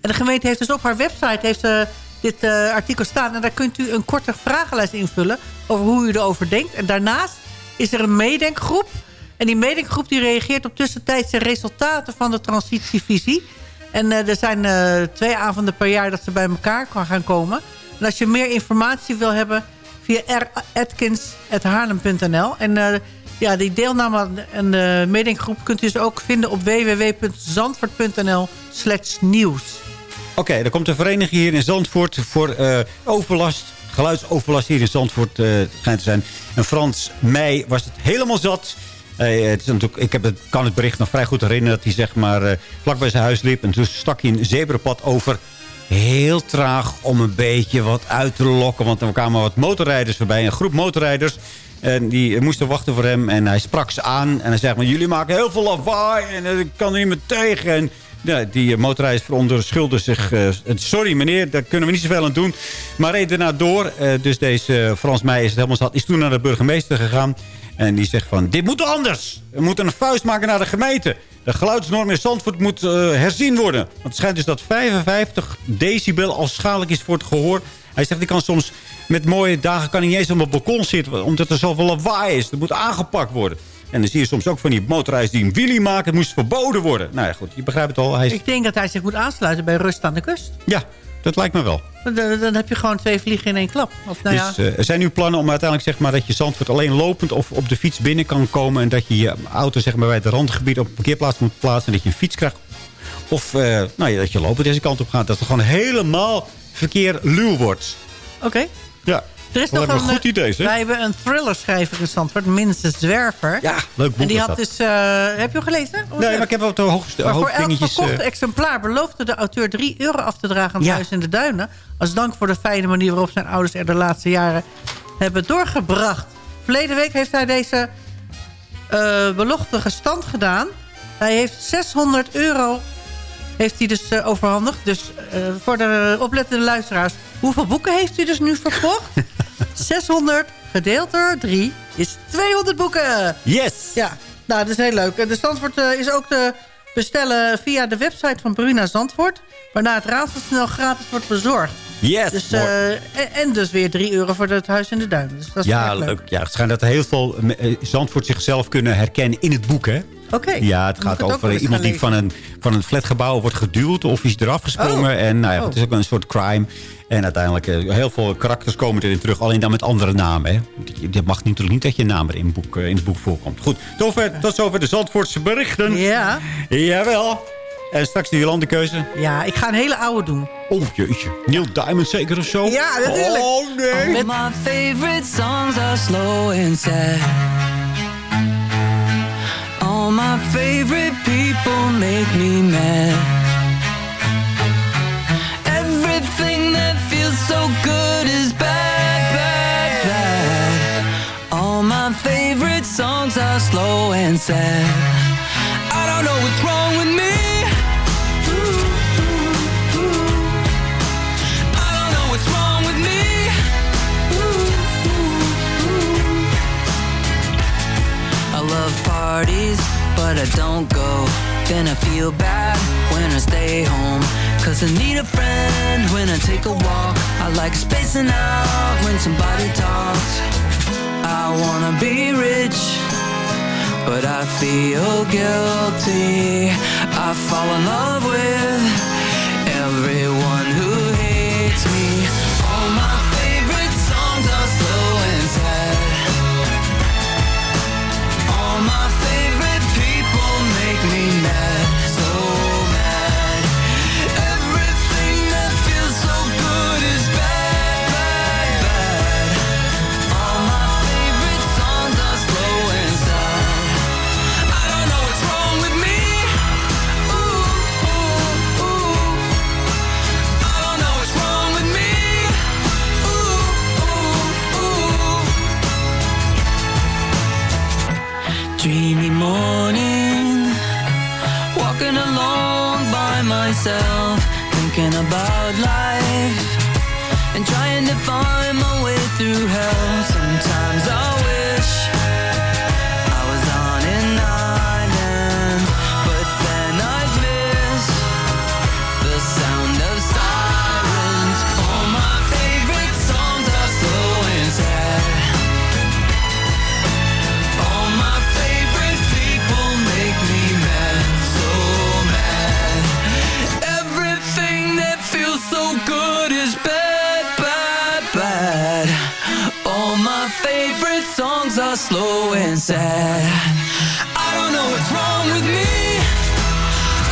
En de gemeente heeft dus op haar website heeft, ze dit eh, artikel staan. En daar kunt u een korte vragenlijst invullen over hoe u erover denkt. En daarnaast is er een meedenkgroep. En die meedenkgroep die reageert op tussentijdse resultaten van de transitievisie. En eh, er zijn eh, twee avonden per jaar dat ze bij elkaar gaan komen. En als je meer informatie wil hebben via ratkins.haarlem.nl. En eh, ja, die deelname aan de- meedenkgroep kunt u dus ook vinden op www.zandvoort.nl slash nieuws. Oké, er komt een vereniging hier in Zandvoort voor overlast. Geluidsoverlast hier in Zandvoort eh, schijnt te zijn. En Frans Meij was het helemaal zat. Eh, het is natuurlijk, ik heb het, kan het bericht nog vrij goed herinneren... dat hij zeg maar eh, vlak bij zijn huis liep. En toen stak hij een zebrapad over. Heel traag om een beetje wat uit te lokken. Want er kwamen wat motorrijders voorbij. Een groep motorrijders. En die moesten wachten voor hem. En hij sprak ze aan. En hij zei, maar jullie maken heel veel lawaai. En ik kan er niet meer tegen. En ja, die eh, motorrijders verontschuldigden zich. eh, sorry meneer, daar kunnen we niet zoveel aan doen. Maar reed daarna door. Eh, dus deze Frans Meij is het helemaal zat. Is toen naar de burgemeester gegaan. En die zegt van, dit moet anders. We moeten een vuist maken naar de gemeente. De geluidsnorm in Zandvoort moet herzien worden. Want het schijnt dus dat 55 decibel al schadelijk is voor het gehoor. Hij zegt, ik kan soms met mooie dagen kan ik niet eens op mijn balkon zitten. Omdat er zoveel lawaai is. Dat moet aangepakt worden. En dan zie je soms ook van die motorrijders die een wheelie maken. Het moest verboden worden. Nou ja, goed, je begrijpt het al. Hij is... Ik denk dat hij zich moet aansluiten bij Rust aan de Kust. Ja, dat lijkt me wel. Dan, dan heb je gewoon twee vliegen in één klap. Of, nou ja, Dus eh, er zijn nu plannen om uiteindelijk zeg maar, dat je Zandvoort alleen lopend of op de fiets binnen kan komen. En dat je je auto zeg maar, bij het randgebied op een parkeerplaats moet plaatsen. En dat je een fiets krijgt. Of eh, nou ja, dat je lopend deze kant op gaat. Dat het gewoon helemaal verkeer luw wordt. Oké. Ja. Er is nog een een, goed idee, zeg. Wij hebben een thrillerschrijver in Zandvoort, Minstens Zwerver. Ja, leuk boek En die had dat. dus... eh, heb je hem gelezen? Of Nee, maar ik heb wat de hoogste Maar voor elk verkocht eh, exemplaar beloofde de auteur 3 euro af te dragen aan het Ja. huis in de duinen. Als dank voor de fijne manier waarop zijn ouders er de laatste jaren hebben doorgebracht. Verleden week heeft hij deze eh belofte gestand gedaan. Hij heeft 600 euro heeft hij dus eh, overhandigd. Dus eh, voor de oplettende luisteraars... hoeveel boeken heeft hij dus nu verkocht? (laughs) 600 gedeeld door 3 is 200 boeken. Yes! Ja, nou, dat is heel leuk. En De Zandvoort eh, is ook te bestellen via de website van Bruna Zandvoort... waarna het raadselsnel gratis wordt bezorgd. Yes, Dus, eh, en, en dus weer 3 euro voor het huis in de duinen. Dus dat is Ja, leuk. leuk. Ja, het schijnt dat heel veel eh, Zandvoort zichzelf kunnen herkennen in het boek, hè? Oké. Ja, het gaat over iemand die van een, van een flatgebouw wordt geduwd... of is eraf gesprongen. Oh. En nou ja, Oh. het is ook een soort crime. En uiteindelijk, eh, heel veel karakters komen erin terug. Alleen dan met andere namen, hè. Dat mag natuurlijk niet dat je naam er in het boek, in het boek voorkomt. Goed, tot zover, tot zover de Zandvoortse berichten. Ja. Jawel. En straks de Jolandekeuze. Ja, ik ga een hele oude doen. Oh, jeetje. Neil Diamond zeker of zo? Ja, natuurlijk. Oh, nee. All my favorite songs are slow and sad. All my favorite people make me mad. Everything that feels so good is bad, bad, bad. All my favorite songs are slow and sad. I don't know what's wrong with me. Parties, but I don't go. Then I feel bad when I stay home. Cause I need a friend when I take a walk. I like spacing out when somebody talks. I wanna be rich, but I feel guilty. I fall in love with everyone who myself, thinking about life and trying to find my way through hell. I don't know what's wrong with me.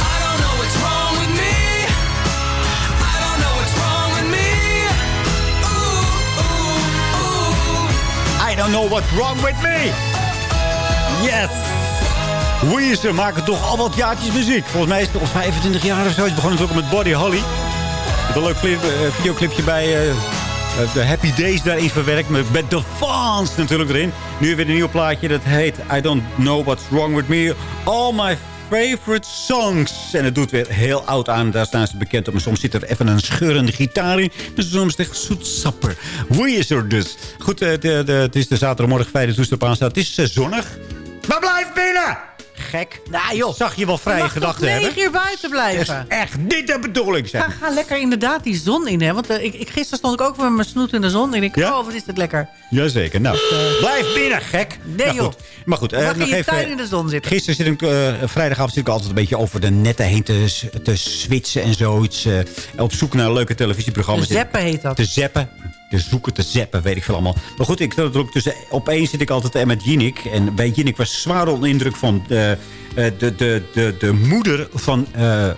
I don't know what's wrong with me. I don't know what's wrong with me. I don't know what's wrong with me. Yes. Weezer maken toch al wat jaartjes muziek. Volgens mij is het nog 25 jaar of zo. Het begon natuurlijk met Body Holly. Met een leuk eh, videoclipje bij de Happy Days daarin verwerkt. Met, met The Fans natuurlijk erin. Nu weer een nieuw plaatje. Dat heet I Don't Know What's Wrong With Me. All My Favorite Songs. En het doet weer heel oud aan. Daar staan ze bekend op. Maar soms zit er even een scheurende gitaar in. Maar soms echt zoetsapper. Weezer dus. Goed, eh, het is de zaterdagmorgen. Fijne toestel op aanstaan. Het is eh, zonnig. Maar blijf binnen! Gek. Nou joh. Zag je wel Je vrije gedachten hebben? negen uur buiten blijven. Dat is echt niet de bedoeling, zeg. Ga, ga lekker inderdaad die zon in, hè. Want eh, ik, ik, gisteren stond ik ook met mijn snoet in de zon. En ik denk, Ja? oh, wat is dit lekker. Jazeker. Nou, blijf binnen, gek. Nee, Nou, joh. goed. Maar goed, eh, Mag je nog in je even... tuin in de zon zitten. Gisteren zit ik, eh, vrijdagavond zit ik altijd een beetje over de netten heen te, te switchen en zoiets. eh, op zoek naar leuke televisieprogramma's. Te zappen heet dat. Te zappen. Te zoeken, te zappen, weet ik veel allemaal. Maar goed, ik zat er ook tussen. Opeens zit ik altijd eh, met Jinek. En bij Jinek was zwaar onder indruk van de, eh, de, de, de, de moeder van eh, eh,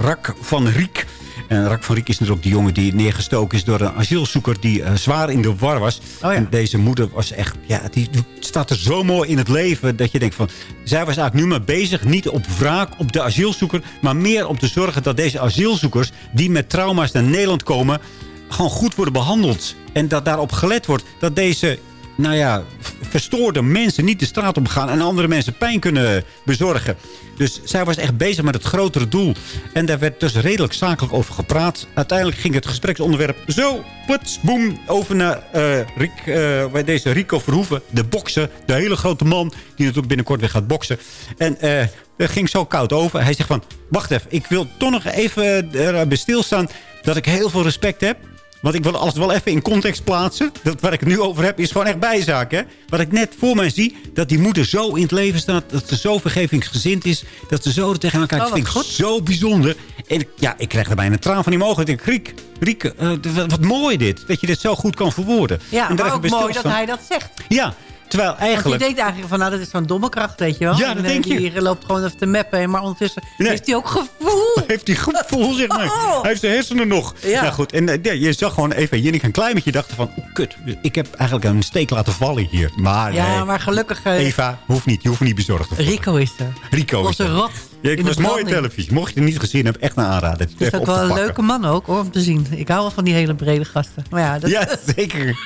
Rak van Riek. En Rak van Riek is natuurlijk die jongen die neergestoken is door een asielzoeker die eh, zwaar in de war was. En deze moeder was echt, ja, die staat er zo mooi in het leven dat je denkt van, zij was eigenlijk nu maar bezig, niet op wraak op de asielzoeker, maar meer om te zorgen dat deze asielzoekers die met trauma's naar Nederland komen, gewoon goed worden behandeld. En dat daarop gelet wordt dat deze nou ja, verstoorde mensen niet de straat op gaan... en andere mensen pijn kunnen bezorgen. Dus zij was echt bezig met het grotere doel. En daar werd dus redelijk zakelijk over gepraat. Uiteindelijk ging het gespreksonderwerp zo, plots, boem, over naar eh, Rick, eh, bij deze Rico Verhoeven. De bokser, de hele grote man, die natuurlijk binnenkort weer gaat boksen. En eh, het ging zo koud over. Hij zegt van, wacht even, ik wil toch nog even erbij stilstaan... dat ik heel veel respect heb want ik wil alles wel even in context plaatsen. Dat waar ik het nu over heb is gewoon echt bijzaak. Hè? Wat ik net voor mij zie, dat die moeder zo in het leven staat... dat ze zo vergevingsgezind is, dat ze zo er tegenaan kijkt. Oh, dat vind ik zo bijzonder. En ja, ik krijg er bijna een traan van die ogen. Ik denk, Riek, Riek eh, wat, wat mooi dit. Dat je dit zo goed kan verwoorden. Ja, En maar ook mooi dat hij dat zegt. Ja, terwijl Want je eigenlijk... denkt eigenlijk van, nou, dat is zo'n domme kracht, weet je wel. Ja, En, dat eh, denk je. Die loopt gewoon even te meppen. Maar ondertussen Nee. heeft hij ook gevoel. (laughs) heeft hij goed gevoel, zeg maar. Oh. Hij heeft zijn hersenen nog. Ja. Nou goed, en eh, ja, je zag gewoon even Jinnik een klein beetje dachten van... Oh, kut, ik heb eigenlijk een steek laten vallen hier. Maar Ja, nee. maar gelukkig... eh, Eva, hoeft niet. Je hoeft niet bezorgd te worden. Rico is er. Rico is Onze er. rot. Ja, ik was mooie televisie. Mocht je het niet gezien hebben, echt een aanrader. Het is ook wel een leuke man ook, hoor, om te zien. Ik hou wel van die hele brede gasten. Maar ja, dat, Ja, zeker.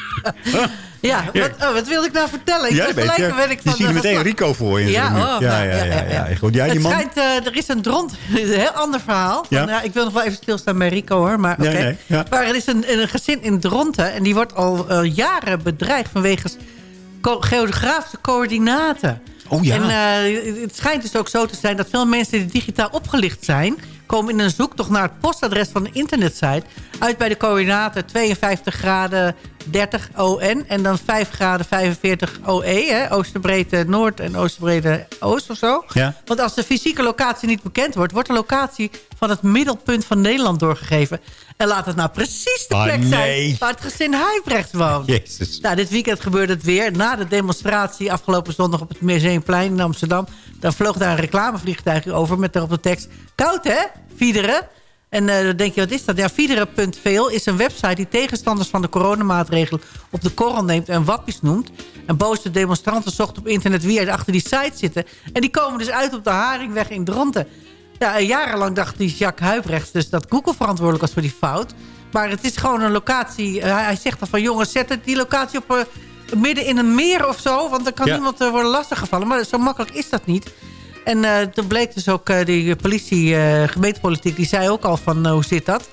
(laughs) ja wat, oh, wat wilde ik nou vertellen? Ik Jij gelijk ja. ben ik Je van ziet meteen Rico voor je. Ja, oh, ja, ja, ja, ja, Goed, ja, die man. schijnt, eh, er is een dront. (laughs) een heel ander verhaal. Ja. Van, ja, ik wil nog wel even stilstaan bij Rico hoor. Maar, oké. nee, ja. maar er is een, een gezin in Dronten. En die wordt al eh, jaren bedreigd vanwege geografische coördinaten. Oh. En eh, het schijnt dus ook zo te zijn dat veel mensen die digitaal opgelicht zijn... komen in een zoektocht naar het postadres van een internetsite... uit bij de coördinaten 52 graden 30 ON... en dan 5 graden 45 OE, hè, Oosterbreedte Noord en Oosterbreedte Oost of zo. Ja. Want als de fysieke locatie niet bekend wordt... wordt de locatie van het middelpunt van Nederland doorgegeven. En laat het nou precies de Ah, plek nee. zijn waar het gezin Huibrecht woont. Jezus. Nou, dit weekend gebeurde het weer. Na de demonstratie afgelopen zondag op het Museumplein in Amsterdam... dan vloog daar een reclamevliegtuig over met daarop de tekst... Koud, hè? Fiederen. En eh, dan denk je, wat is dat? Ja, Fiederen.veel is een website die tegenstanders van de coronamaatregelen... op de korrel neemt en wappies noemt. En boze demonstranten zochten op internet wie er achter die site zitten. En die komen dus uit op de Haringweg in Dronten. Ja, en jarenlang dacht die Jacques Huibrechts dus dat Google verantwoordelijk was voor die fout. Maar het is gewoon een locatie. eh, hij zegt dan van jongens, zet het die locatie op eh, midden in een meer of zo. Want dan kan Ja. niemand eh, worden lastiggevallen. Maar zo makkelijk is dat niet. En eh, toen bleek dus ook eh, die politie, eh, gemeentepolitiek, die zei ook al van eh, hoe zit dat.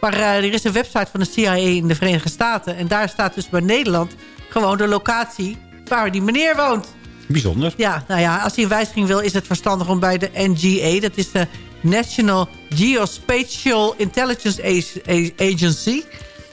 Maar eh, er is een website van de CIA in de Verenigde Staten. En daar staat dus bij Nederland gewoon de locatie waar die meneer woont. Bijzonder. Ja, nou ja, als hij een wijziging wil, is het verstandig om bij de NGA... dat is de National Geospatial Intelligence Agency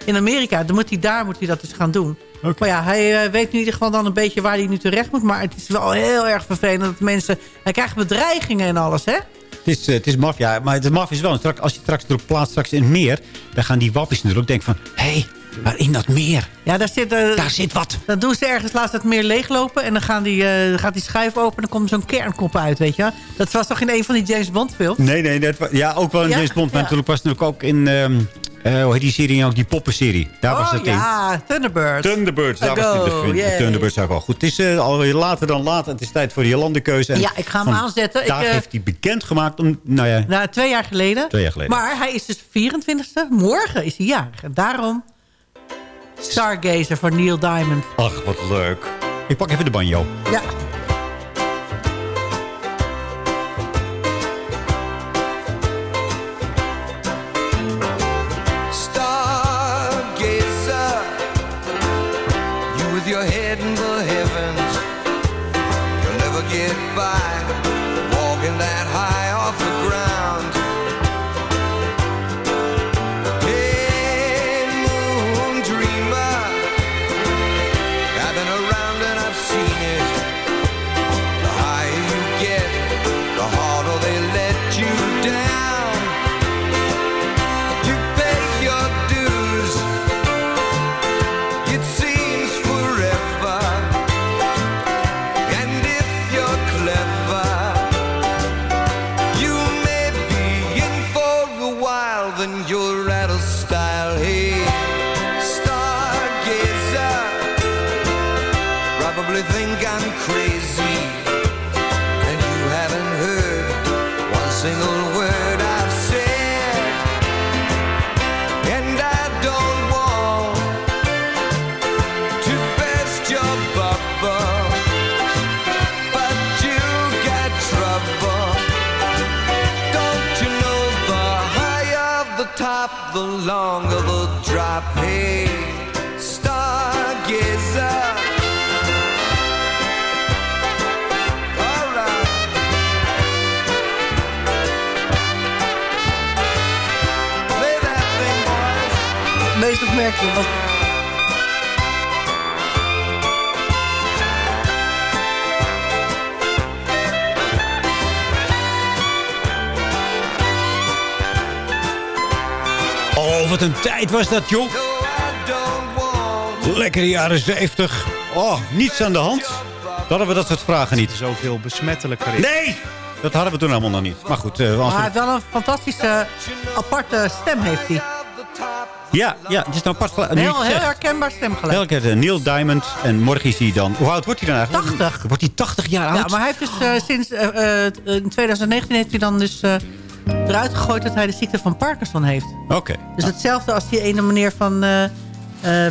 in Amerika... Dan moet hij, daar moet hij dat dus gaan doen. Maar ja, hij eh, weet in ieder geval dan een beetje waar hij nu terecht moet. Maar het is wel heel erg vervelend dat mensen... Hij krijgt bedreigingen en alles, hè? Het is, eh, het is maffia, maar het maf is wel... Straks, als je straks erop plaatst straks in het meer... dan gaan die wappies natuurlijk denken van... hé, hey, maar in dat meer, Ja, daar zit, eh, daar zit wat. Dan doen ze ergens laatst het meer leeglopen. En dan gaan die, gaat die schuif open en dan komt zo'n kernkop uit, weet je. Dat was toch in een van die James Bond films? Nee, nee, dat, ja, ook wel in Ja? James Bond. Maar Ja. natuurlijk was het natuurlijk ook in... ehm, eh, hoe heet die serie ook? Die poppenserie. Daar was oh het in. ja, Thunderbirds. Thunderbirds, daar was het in de. Thunderbirds ook wel goed. Het is eh, alweer later dan later. Het is tijd voor die landenkeuze. En Ja, ik ga hem van aanzetten. Ik, Daar eh, heeft hij bekendgemaakt om... Nou ja, Nou, twee jaar geleden. Twee jaar geleden. Maar hij is dus 24e. Morgen is hij jarig. En daarom Stargazer voor Neil Diamond. ach, wat leuk. Ik pak even de banjo. Ja. Was... Oh, wat een tijd was dat, joh. Lekkere jaren 70. Oh, niets aan de hand. Dan hadden we dat soort vragen niet. Zoveel besmettelijker is. Nee! Dat hadden we toen allemaal nog niet. Maar goed, eh, Maar we- hij heeft wel een fantastische, aparte stem heeft hij. Ja, ja, het is nou pas Heel, heel herkenbaar stemgeluid. Elke keer eh, Neil Diamond en morgen is hij dan... Hoe oud wordt hij dan eigenlijk? 80. Wordt hij 80 jaar oud? Ja, maar hij heeft dus eh, sinds eh, in 2019 heeft hij dan dus eruit gegooid dat hij de ziekte van Parkinson heeft. Oké. Dus hetzelfde als die ene meneer van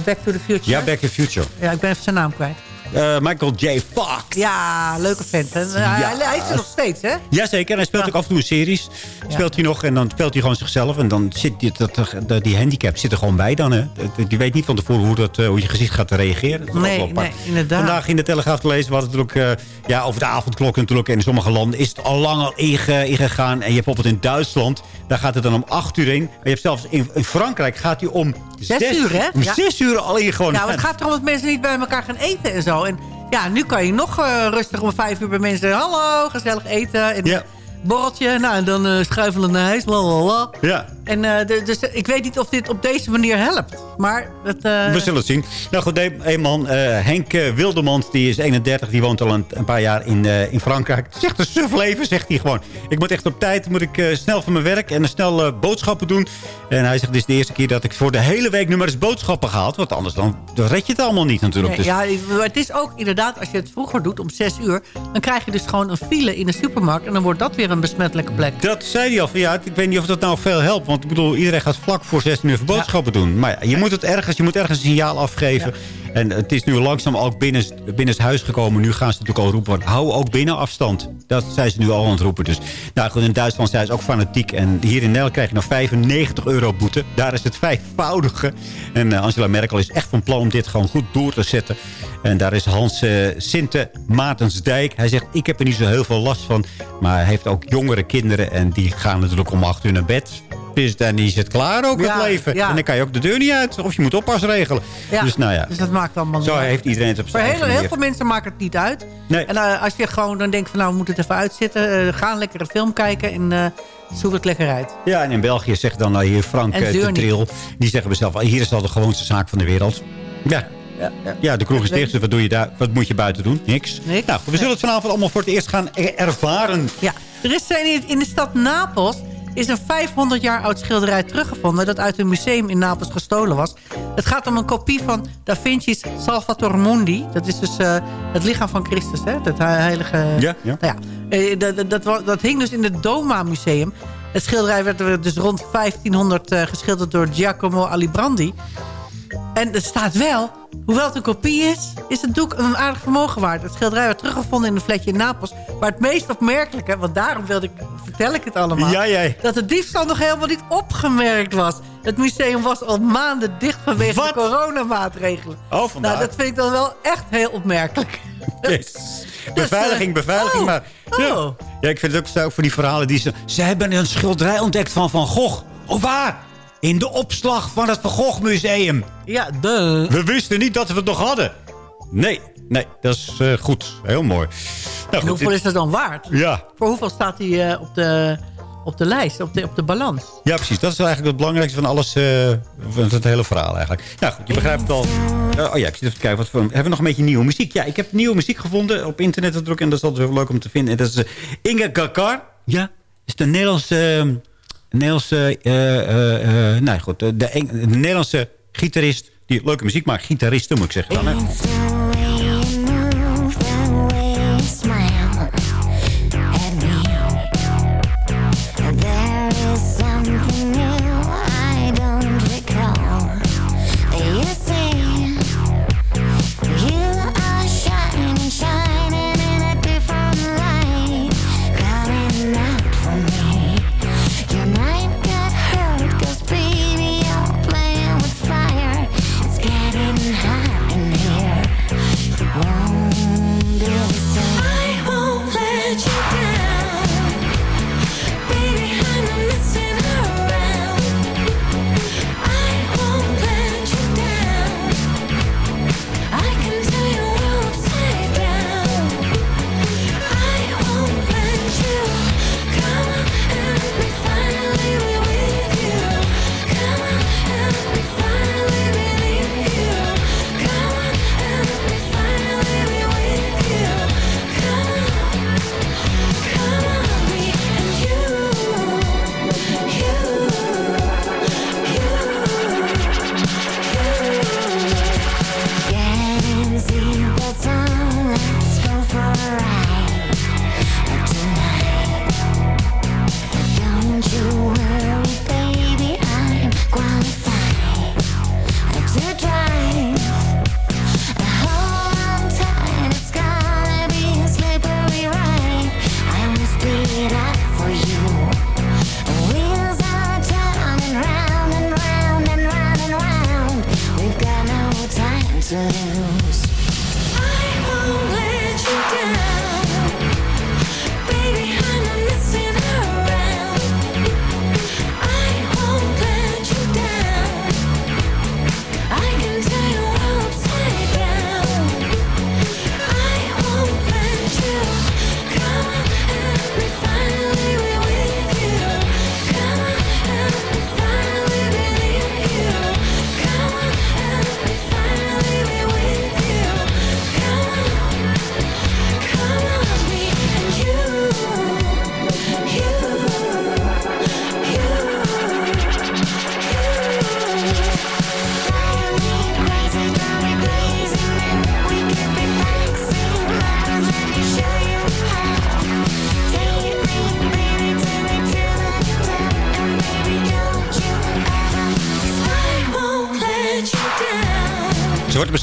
Back to the Future. Ja, Back to the Future. Ja, ik ben even zijn naam kwijt. Eh, Michael J. Fox. Ja, leuke vent. hè. Hij, is er nog steeds, hè? Jazeker, en hij speelt ook af en toe in series. Speelt hij nog en dan speelt hij gewoon zichzelf. En dan zit die, dat, die handicap zit er gewoon bij dan. Hè. Die weet niet van tevoren hoe, dat, eh, hoe je gezicht gaat reageren. Dat Nee, nee, inderdaad. Vandaag in de Telegraaf te lezen was het natuurlijk eh, ja, over de avondklok natuurlijk. En in sommige landen is het al lang al inge- ingegaan. En je hebt bijvoorbeeld in Duitsland, daar gaat het dan om acht uur in. En je hebt zelfs in, in Frankrijk gaat hij om Zes uur, hè? Om Ja. zes uur al in gewoon. Nou, het gaat erom dat mensen niet bij elkaar gaan eten en zo. En ja, nu kan je nog eh, rustig om vijf uur bij mensen... Hallo, gezellig eten. Borreltje. Nou, en dan eh schuifelen naar huis. La, la, la. Ja, En eh, dus ik weet niet of dit op deze manier helpt. Maar het... eh, We zullen het zien. Nou goed, een man, eh, Henk eh, Wildemans, die is 31. Die woont al een, een paar jaar in, eh, in Frankrijk. Het is echt een suf leven, zegt hij gewoon. Ik moet echt op tijd, moet ik eh, snel van mijn werk en snel eh, boodschappen doen. En hij zegt, dit is de eerste keer dat ik voor de hele week nu maar eens boodschappen gehaald. Want anders dan, dan red je het allemaal niet natuurlijk. Nee, ja, maar het is ook inderdaad, als je het vroeger doet om zes uur... dan krijg je dus gewoon een file in de supermarkt... en dan wordt dat weer een besmettelijke plek. Dat zei hij al. Ja, ik weet niet of dat nou veel helpt. Want ik bedoel, iedereen gaat vlak voor 16 uur boodschappen doen. Maar ja, je moet het ergens, je moet ergens een signaal afgeven. En het is nu langzaam ook binnen, binnen het huis gekomen. Nu gaan ze natuurlijk al roepen, hou ook binnen afstand. Dat zijn ze nu al aan het roepen. Dus nou in Duitsland zijn ze ook fanatiek. En hier in Nederland krijg je nog 95 euro boete. Daar is het vijfvoudige. En eh, Angela Merkel is echt van plan om dit gewoon goed door te zetten. En daar is Hans eh Sinte Maartensdijk. Hij zegt, ik heb er niet zo heel veel last van. Maar hij heeft ook jongere kinderen. En die gaan natuurlijk om acht uur naar bed. Dan is het klaar ook, Ja, het leven. ja. En dan kan je ook de deur niet uit. Of je moet oppas regelen. Ja, Dus nou ja, Dus dat maakt allemaal zo uit. heeft iedereen het op Voor zijn heel, heel veel mensen maakt het niet uit. Nee. En eh, als je gewoon dan denkt van nou, we moeten het even uitzitten. eh, ga een lekkere film kijken en zoek het lekker uit. Ja, en in België zegt dan hier Frank En de. Tril. Die zeggen we zelf, hier is al de gewoonste zaak van de wereld. Ja, Ja, ja. ja de kroeg is dicht, dus wat, doe je daar, wat moet je buiten doen? Niks. Niks. Nou, we zullen het vanavond allemaal voor het eerst gaan er- ervaren. Ja, er is in de stad Napels is een 500 jaar oud schilderij teruggevonden... dat uit een museum in Napels gestolen was. Het gaat om een kopie van Da Vinci's Salvator Mundi. Dat is dus eh, het lichaam van Christus, hè? Dat he- heilige... Ja, ja. Nou ja, eh, dat, dat, dat, hing dus in het Doma Museum. Het schilderij werd er dus rond 1500 eh, geschilderd door Giacomo Alibrandi. En er staat wel, hoewel het een kopie is... is het doek een aardig vermogen waard. Het schilderij werd teruggevonden in een flatje in Napels. Maar het meest opmerkelijke, want daarom wilde ik, vertel ik het allemaal... Ja, jij. dat de diefstal nog helemaal niet opgemerkt was. Het museum was al maanden dicht vanwege Wat? de coronamaatregelen. Oh, vandaar. Nou, dat vind ik dan wel echt heel opmerkelijk. (laughs) Yes. Beveiliging, beveiliging. oh, maar, ja. oh. ja, ik vind het ook zo voor die verhalen. Die ze, ze hebben een schilderij ontdekt van Van Gogh. Oh, waar? In de opslag van het Van Gogh Museum. Ja, de. We wisten niet dat we het nog hadden. Nee, nee, dat is eh, goed. Heel mooi. Nou, En goed, hoeveel dit- is dat dan waard? Ja, Voor hoeveel staat hij eh, op, de, op de lijst, op de, op de balans? ja, precies. Dat is eigenlijk het belangrijkste van alles, eh, van het hele verhaal eigenlijk. Nou goed, je begrijpt het al. Oh ja, ik zit even te kijken. Wat voor, hebben we nog een beetje nieuwe muziek? Ja, ik heb nieuwe muziek gevonden op internet. En dat is altijd wel leuk om te vinden. En dat is Inge Kakar. Ja, is de Nederlandse... Nederlandse... eh, nou goed, de, de, Nederlandse gitarist... Die leuke muziek maakt. Gitariste moet ik zeggen dan, hè.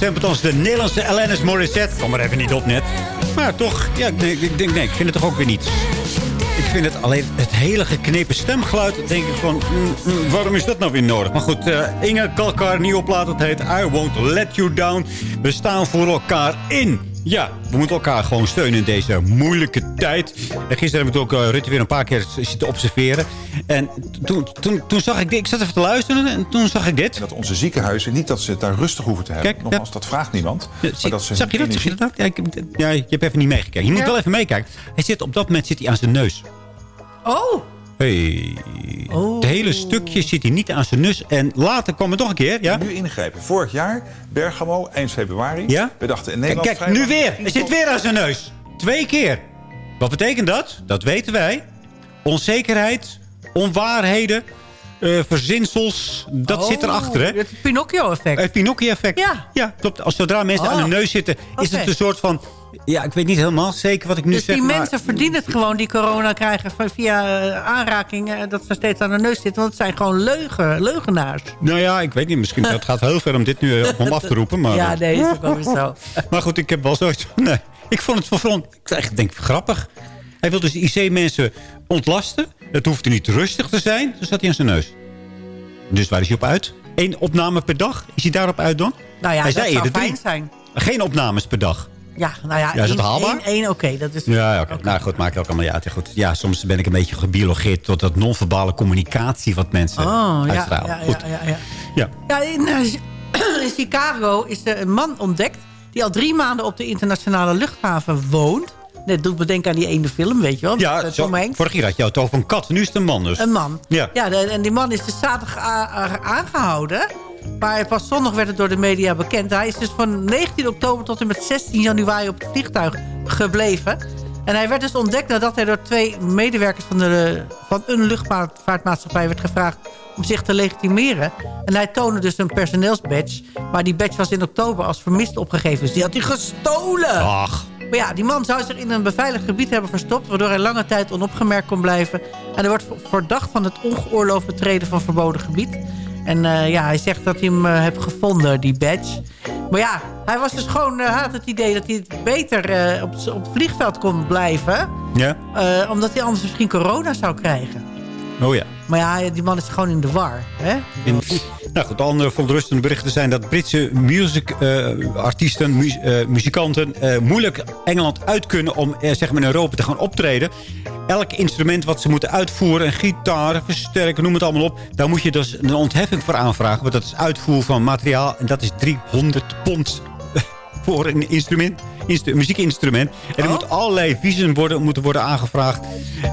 Bestempeld als de Nederlandse Alanis Morissette. Kom er even niet op net. Maar toch, ja, ik denk, nee, ik vind het toch ook weer niet. Ik vind het alleen het hele geknepen stemgeluid. Denk ik van, mm, mm, waarom is dat nou weer nodig? Maar goed, eh, Inge Kalkar, nieuwe plaat, dat heet I Won't Let You Down. We staan voor elkaar in. Ja, we moeten elkaar gewoon steunen in deze moeilijke tijd. En gisteren heb ik ook eh, Rutte weer een paar keer zitten observeren. En toen, toen, toen zag ik dit. Ik zat even te luisteren en toen zag ik dit. Dat onze ziekenhuizen, niet dat ze het daar rustig hoeven te hebben. Kijk, Nogmaals, dat vraagt niemand. maar dat ze Zag je dat? Zag je dat? Ja, ik, ja, je hebt even niet meegekeken. Je moet Ja. wel even meekijken. Hij zit, op dat moment zit hij aan zijn neus. Oh, Hey. Het hele stukje zit hij niet aan zijn neus. En later kwam het nog een keer. Ja? Nu ingrijpen. Vorig jaar, Bergamo, eind februari. Ja? We dachten in Kijk, Nederland... kijk nu vrijwel- weer. Hij zit weer aan zijn neus. Twee keer. Wat betekent dat? Dat weten wij. Onzekerheid, onwaarheden, eh, verzinsels. Dat zit erachter, hè? Oh, Het Pinocchio-effect. Het Pinocchio-effect. Ja. ja, klopt. Als zodra mensen Oh. aan hun neus zitten, is het een soort van... Ja, ik weet niet helemaal zeker wat ik nu Dus zeg, die maar... mensen verdienen het gewoon die corona krijgen via eh, aanrakingen. Dat ze steeds aan de neus zitten. Want het zijn gewoon leugen, leugenaars. Nou ja, ik weet niet. Misschien het gaat heel ver om dit nu eh, op hem af te roepen. Maar, (laughs) Ja, nee, is ook wel zo. (laughs) maar goed, ik heb wel zoiets van... Nee, ik vond het van front. Ik denk grappig. Hij wil dus IC-mensen ontlasten. Het hoeft niet rustig te zijn. Dan zat hij aan zijn neus. Dus waar is hij op uit? Eén opname per dag? Is hij daarop uit dan? Nou ja, hij dat zei zou fijn drie. zijn. Geen opnames per dag. Ja, nou ja, Ja, is het één- haalbaar? oké. dat is... Ja, oké. Nou goed, maakt ook allemaal ja, goed. Ja, soms ben ik een beetje gebiologeerd tot dat non-verbale communicatie wat mensen Oh, uitstralen. ja, Goed. ja, ja, ja. In, eh, (clears throat) in Chicago is er een man ontdekt... die al drie maanden op de internationale luchthaven woont. Net doet me denken aan die ene film, weet je wel. Ja, met, eh, zo, vorig jaar had je het over een kat. Nu is het een man dus. Een man. Ja. Ja, de- en die man is dus zaterdag aangehouden. Maar pas zondag werd het door de media bekend. Hij is dus van 19 oktober tot en met 16 januari op het vliegtuig gebleven. En hij werd dus ontdekt nadat hij door twee medewerkers van, de, van een luchtvaartmaatschappij werd gevraagd om zich te legitimeren. En hij toonde dus een personeelsbadge. Maar die badge was in oktober als vermist opgegeven. Dus die had hij gestolen. Ach. Maar ja, die man zou zich in een beveiligd gebied hebben verstopt... waardoor hij lange tijd onopgemerkt kon blijven. En hij wordt verdacht van het ongeoorloofd betreden van verboden gebied. En eh, ja, hij zegt dat hij hem eh, heeft gevonden, die badge. Maar ja, hij was dus gewoon, hij had het idee dat hij het beter op, op het vliegveld kon blijven. Ja? omdat hij anders misschien corona zou krijgen. Oh ja. Maar ja, die man is gewoon in de war. Hè? In, nou goed, andere verontrustende berichten zijn dat Britse musicartiesten, mu eh, muzikanten... eh, moeilijk Engeland uit kunnen om eh, zeg maar in Europa te gaan optreden. Elk instrument wat ze moeten uitvoeren, een gitaar, versterken, noem het allemaal op... daar moet je dus een ontheffing voor aanvragen. Want dat is uitvoer van materiaal en dat is 300 pond (laughs) voor een instrument, instru- muziekinstrument. En er moet allerlei visum worden, moeten worden aangevraagd.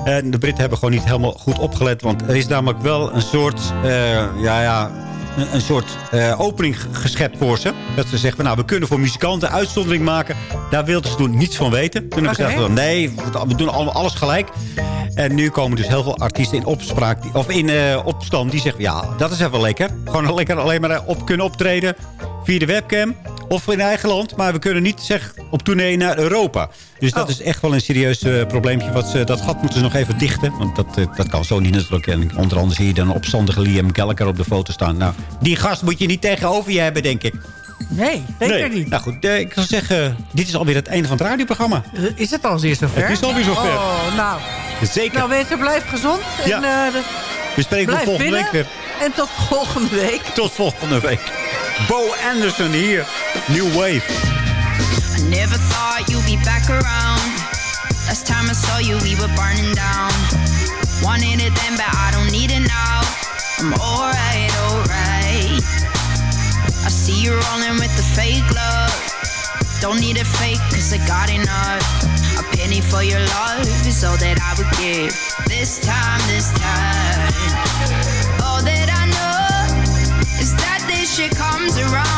En de Britten hebben gewoon niet helemaal goed opgelet. Want er is namelijk wel een soort, eh, ja, ja, een, een soort eh, opening geschept voor ze. Dat ze zeggen, nou, we kunnen voor muzikanten uitzondering maken. Daar wilden ze toen niets van weten. Toen hebben ze gezegd, nee, we- doen allemaal alles gelijk. En nu komen dus heel veel artiesten in opspraak, die- of in eh, opstand, die zeggen, ja, dat is even lekker. Gewoon lekker alleen maar op kunnen optreden via de webcam of in eigen land. Maar we kunnen niet zeg, op tournee naar Europa. Dus dat oh. is echt wel een serieus uh, probleempje. Wat ze, dat gat moeten ze nog even dichten. Want dat, eh, dat kan zo niet natuurlijk. En onder andere zie je dan opstandige Liam Gallagher op de foto staan. Nou, die gast moet je niet tegenover je hebben, denk ik. Nee, zeker niet. Nou goed, eh, ik zou zeggen, dit is alweer het einde van het radioprogramma. Is het alweer zover? Het is alweer zover. Oh, nou. Zeker. Nou er blijf gezond. En. We spreken volgende week weer. En tot volgende week. Tot volgende week. Bo Anderson hier. New Wave. I never thought you'd be back around. Last time I saw you, we were burning down. Wanted it then, but I don't need it now. I'm alright, alright. I see you rolling with the fake love. Don't need a fake, cause I got enough. A penny for your love is all that I would give. This time, this time it comes around.